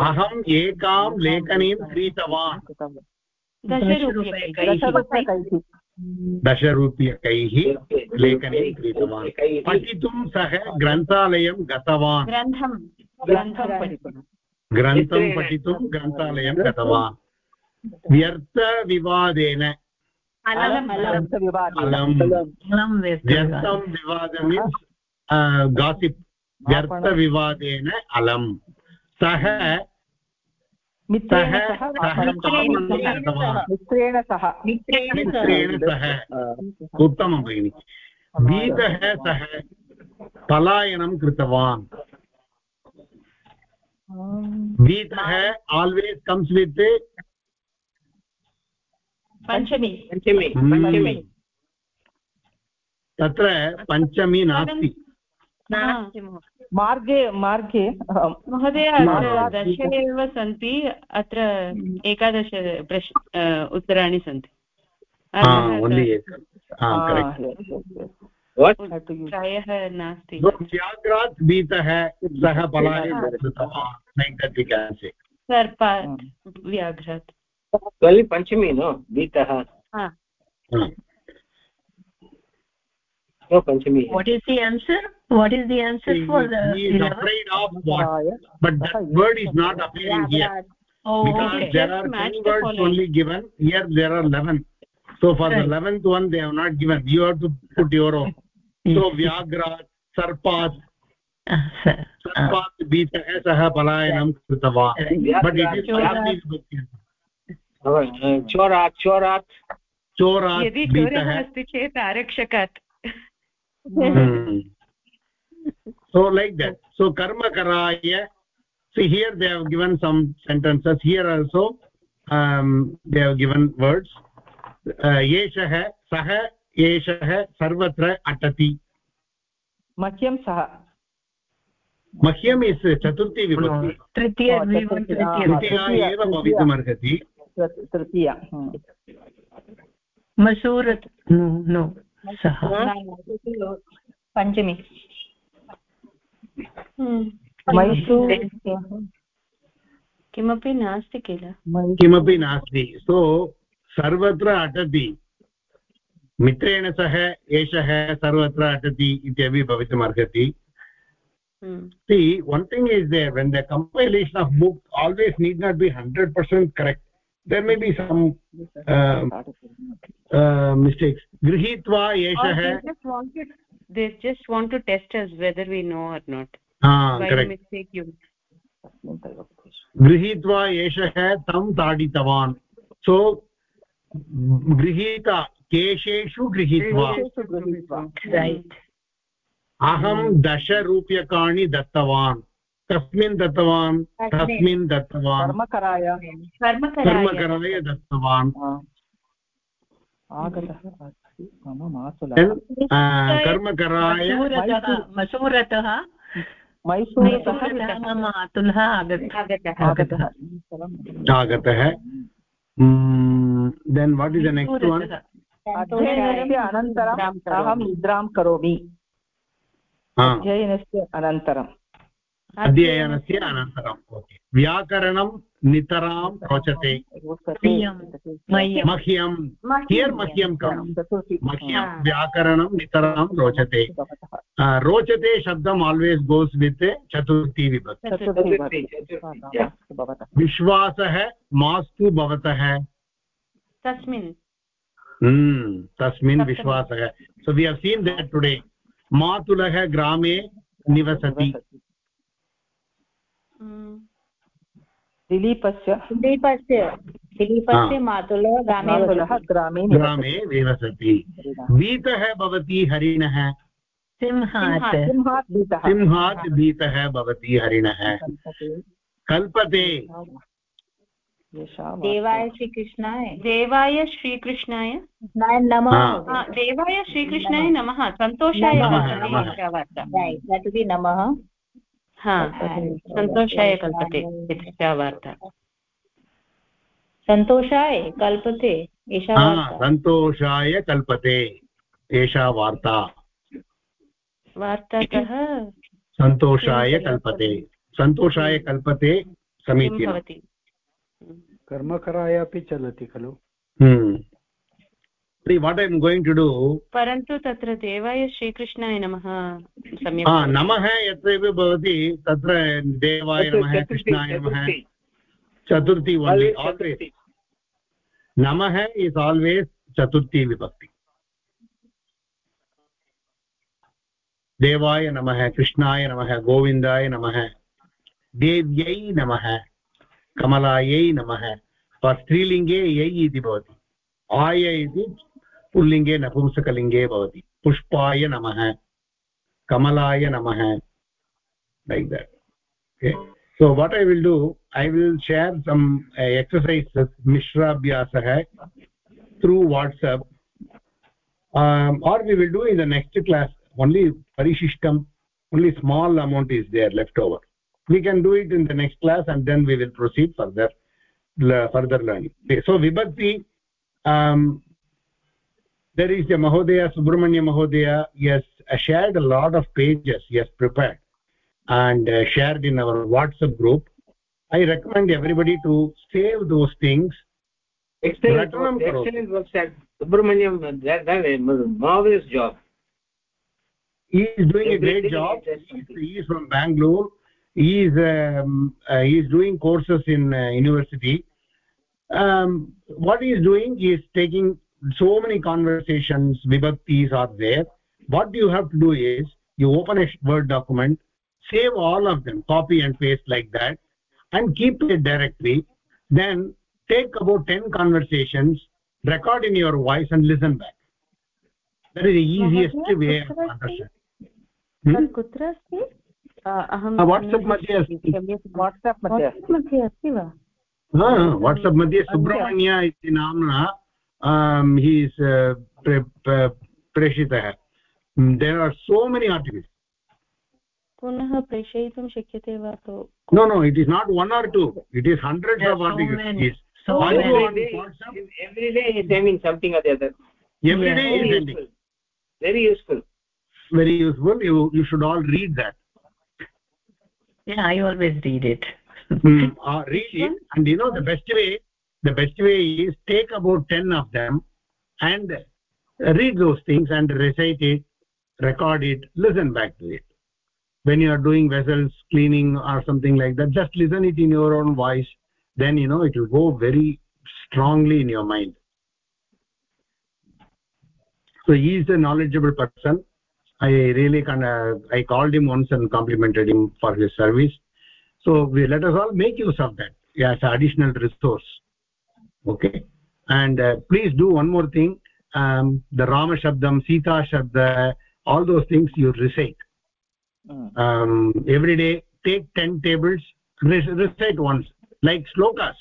अहम् एकां लेखनीं क्रीतवान् दशरूप्यकैः. लेखनीं क्रीतवान् पठितुं सः ग्रन्थालयं गतवान्. ग्रन्थं पठितुं ग्रन्थालयं गतवान्. व्यर्थविवादेन. व्यर्थं विवाद मीन्स् गासिप् व्यर्थविवादेन अलम्। सः मित्रेण सह मित्रेण सह। उत्तमं भगिनि। भीतः सः पलायनं कृतवान्। भीतः आल्वेस् कम्स् वित् पञ्चमी। पञ्चमी। पञ्चमी। तत्र पञ्चमी नास्ति। मार्गे मार्गे महोदय दश एव सन्ति अत्र एकादश प्रश् उत्तराणि सन्ति। प्रायः नास्ति। व्याघ्रात् भीतः सः पलायनं सर्पात् व्याघ्रात्। पञ्चमी नो? भीतः। panchami what is the answer? what is the answer he, for the he is afraid of what but that word is not appearing here oh, because okay. there are 10 words only given here there are 11 so for right. the 11th one they have not given you have to put your own so vyagrat sarpat सर्पात् भीतः सः पलायनं कृतवान् but it is चोरात् चोरात् चोरात् यदि चोरः अस्ति चेत् आरक्षकात् so like that so karma karaya see here they have given some sentences here also um, they have given words yeshah sah yeshah sarvatra atati मह्यं सः मह्यम् इस् चतुर्थी विभक्ति तृतीया एव भवितुमर्हति तृतीया मसूर नो पञ्चमी मैसूर् किमपि नास्ति किल किमपि नास्ति सो सर्वत्र अटति मित्रेण सह एषः सर्वत्र अटति इत्यपि भवितुमर्हति see one thing is there when the compilation of book always need not be 100% correct there may be some uh, uh, mistakes grihitva yeshah they just want to test us whether we know or not. ah By correct. mistake you गृहीत्वा एषः तं ताडितवान्। सो गृहीता केशेषु गृहीत्वा। अहं दशरूप्यकाणि दत्तवान्। कस्मिन् दत्तवान्? कस्मिन् दत्तवान्? कर्मकराय। कर्मकराय। दत्तवान्। कर्मकराय मसूरतः मैसूरतः मम अतुलः आगतः। आगतः। Then what is the next one अध्ययनस्य अनन्तरम् अहं निद्रां करोमि। अध्ययनस्य अनन्तरम्। अध्ययनस्य अनन्तरम् ओके व्याकरणं नितरां रोचते। मह्यं। हियर् मह्यं। मह्यं। व्याकरणं नितरां रोचते। रोचते शब्दम् आल्वेस् गोस् वित् चतुर्थी विभक्ति। विश्वासः मास्तु भवतः। तस्मिन्। तस्मिन् विश्वासः। So we have seen that today मातुलः ग्रामे निवसति। दिलीपस्य। दिलीपस्य। दिलीपस्य मातुलः ग्रामे ग्रामे ग्रामे निवसति भीतः भवति हरिणः। सिंहात्। सिंहात्। भीतः। भवति हरिणः। कल्पते। देवाय श्रीकृष्णाय। देवाय श्रीकृष्णाय। नमः। देवाय श्रीकृष्णाय नमः। सन्तोषाय नमः। हा सन्तोषाय कल्पते एषा वार्ता। सन्तोषाय कल्पते एषा सन्तोषाय कल्पते एषा वार्ता। वार्ता कः? सन्तोषाय कल्पते सन्तोषाय कल्पते समीचीनं कर्मकराय अपि चलति खलु। What I am going to do परन्तु तत्र देवाय श्रीकृष्णाय नमः सम्यक् नमः यत्रैव भवति तत्र देवाय नमः कृष्णाय नमः। चतुर्थी ओन्लि आल्वेस् नमः इस् आल्वेस् चतुर्थी विभक्ति। देवाय नमः कृष्णाय नमः गोविन्दाय नमः देव्यै नमः कमलायै नमः स्त्रीलिङ्गे यै इति भवति। आय इति पुल्लिङ्गे नपुंसकलिङ्गे भवति पुष्पाय नमः कमलाय नमः like that okay so what i will do i will share some uh, exercises mishra abhyasah through whatsapp um, or we will do in the next class only parishishtam only small amount is there left over we can do it in the next class and then we will proceed further further learning so vibhakti um, there is a mahodaya subramanya mahodaya. Yes shared a lot of pages yes prepared and uh, shared in our whatsapp group. I recommend everybody to save those things. Excellent work, excellent work sir subramaniam that, that a marvelous job. He is doing Everything a great job. he is from bangalore. He is um, uh, he is doing courses in uh, university. Um, what he is doing he is taking so many conversations vibhaktis are there what you have to do is you open a word document save all of them copy and paste like that and keep it directly then take about 10 conversations record in your voice and listen back that is the easiest way of understanding कुत्र अस्ति अहं WhatsApp मध्ये अस्ति WhatsApp मध्ये अस्ति वा WhatsApp मध्ये सुब्रह्मण्य इति नाम्ना हि प्रेषितः देर् आर् सो मेनि आर्टिकल्स् पुनः प्रेषयितुं शक्यते वा no no it is not one or two it is hundreds of articles so yes so every day, every day is sending something or the other every yeah. day very is useful. very useful very useful you you should all read that yeah i always read it mm, uh, read it and you know the best way the best way is take about 10 of them and read those things and recite it record it listen back to it. When you are doing vessels cleaning or something like that just listen it in your own voice then you know it will go very strongly in your mind. So he is a knowledgeable person. I really kind of i called him once and complimented him for his service. So we let us all make use of that as additional resource okay. And uh, please do one more thing. Um, the rama shabdam sita shabda all those things you recite. Hmm. um, every day take 10 tables recite once like slokas.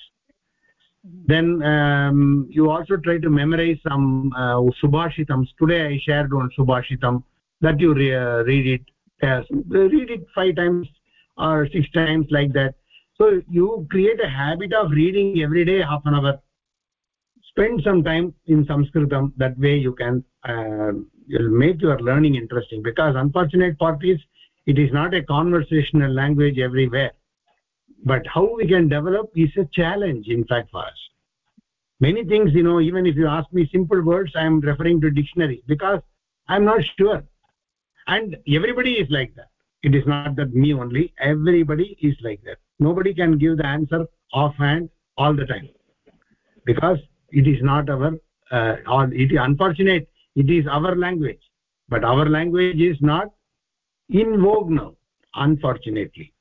Hmm. then um, you also try to memorize some uh, subhashitams today i shared one subhashitam that you re uh, read it as read it five times or six times like that. So you create a habit of reading every day half an hour spend some time in sanskritam that way you can uh, you'll make your learning interesting. Because unfortunate part is it is not a conversational language everywhere. But how we can develop is a challenge in fact for us. Many things you know even if you ask me simple words i am referring to dictionary because i'm not sure. And everybody is like that. It is not that me only. Everybody is like that. Nobody can give the answer offhand all the time. Because it is not our uh, or it is unfortunate it is our language. But our language is not in vogue now unfortunately.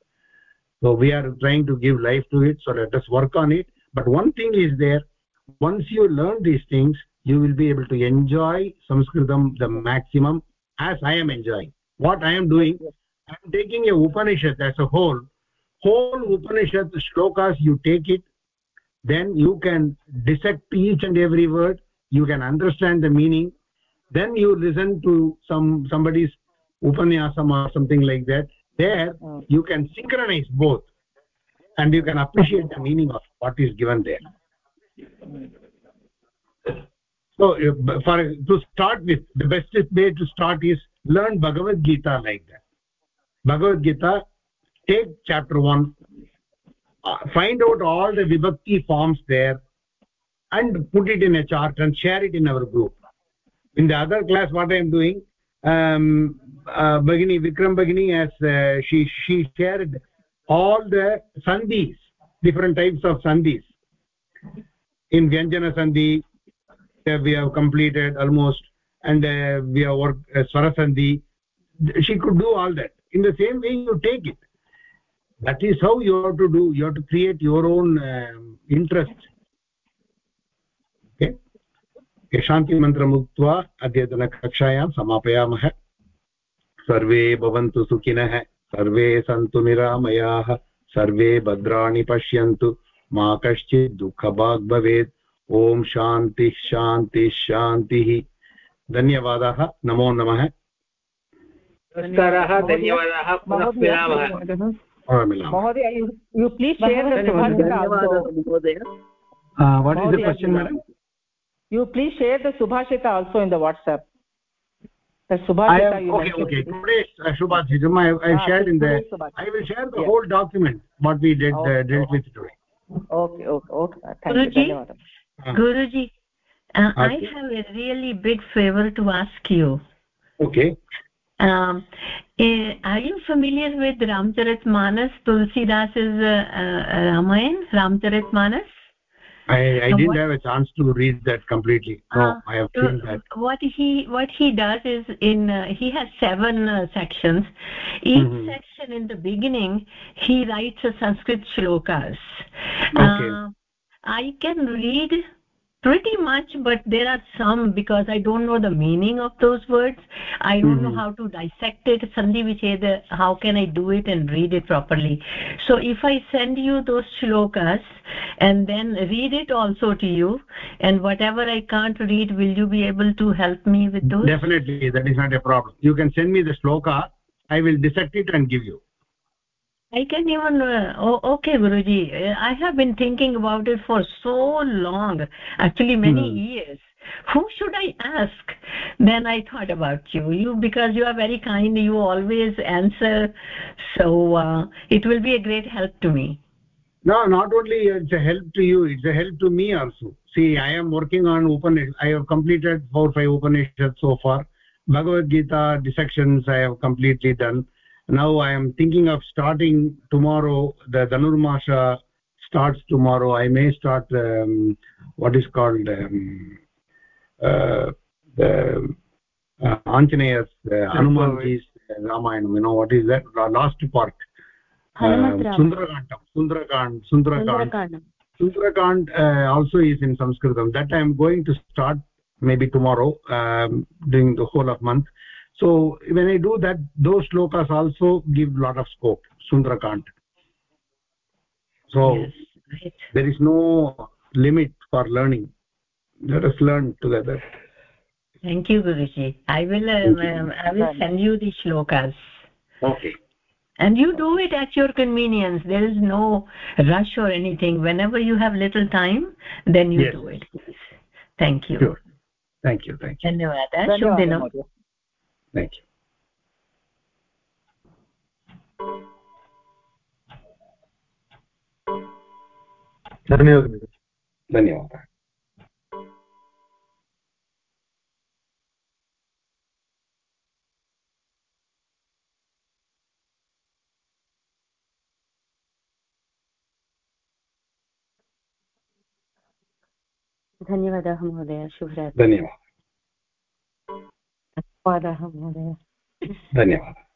So we are trying to give life to it so let us work on it. But one thing is there once you learn these things you will be able to enjoy sanskritam the maximum as i am enjoying. What i am doing i am taking a upanishad as a whole. Whole upanishad shlokas you take it then you can dissect each and every word. You can understand the meaning. Then you listen to some somebody's upanyasam or something like that. There oh. you can synchronize both. And you can appreciate the meaning of what is given there. So uh, for to start with the best way to start is learn bhagavad gita like that. Bhagavad gita take chapter 1 uh, find out all the vibhakti forms there and put it in a chart and share it in our group in the other class what i am doing um, uh, Bagini, Vikram Bagini as uh, she, she shared all the sandhis, different types of sandhis. In Vyanjana Sandhi, uh, we have completed almost, and uh, we have worked uh, Swara Sandhi. She could do all that. In the same way, you take it. That is how you have to do you have to create your own um, interest. Okay? शान्तिमन्त्रम् उक्त्वा अद्यतनकक्षायां समापयामः सर्वे भवन्तु सुखिनः सर्वे सन्तु निरामयाः सर्वे भद्राणि पश्यन्तु मा कश्चित् दुःखभाग् भवेत् ॐ शान्तिः शान्तिः शान्तिः धन्यवादाः नमो नमः नमस्कारः धन्यवादाः पुनः मिलामः महोदय यु प्लीस् शेर् महोदय what is the question madam you please share the subhashita also in the whatsapp the subhashita I am, okay okay today uh, subhashita i i ah, shared in the i will share the yes. whole document what we did okay, uh, dealt okay. with today okay okay okay thank guruji, you uh, guruji uh, okay. i have a really big favor to ask you okay um, uh, are you familiar with ramcharit manas tulsidas's uh, uh, ramayan ramcharit manas I, I didn't what, have a chance to read that completely. No, uh, I have seen that. What he what he does is in uh, he has seven uh, sections. Each mm -hmm. section in the beginning he writes a Sanskrit shlokas. Okay. Uh, I can read pretty much but there are some because i don't know the meaning of those words. I don't mm -hmm. know how to dissect it. Sandhi vicheda how can i do it and read it properly? So if i send you those shlokas and then read it also to you and whatever i can't read will you be able to help me with those? Definitely that is not a problem. You can send me the shloka. I will dissect it and give you i can even uh, oh, okay guruji. I have been thinking about it for so long actually many hmm. years. Who should i ask? Then i thought about you. You because you are very kind you always answer. So uh, it will be a great help to me. No not only it's a help to you it's a help to me also. See i am working on upanishad i have completed four five upanishads so far. Bhagavad gita dissections i have completely done now i am thinking of starting tomorrow the dhanurmasha starts tomorrow. I may start um, what is called um, uh, the uh, anjaneya's uh, hanumanji's uh, ramayanam you know what is that? Last part uh, sundarakandam sundarakand sundarakand sundarakand uh, also is in sanskritam. That i am going to start maybe tomorrow um, during the whole of month so when i do that those shlokas also give lot of scope sundarakand so yes, right. there is no limit for learning let us learn together thank you guruji i will um, um, i will send you the shlokas okay and you do it at your convenience there is no rush or anything whenever you have little time then you yes. do it please thank you sure. thank you thank you धन्यवादः शुभ दिनम् thank you. धन्यवादः धन्यवादः धन्यवादः महोदय शुभरात्रि धन्यवादः धन्यवादः महोदय धन्यवादः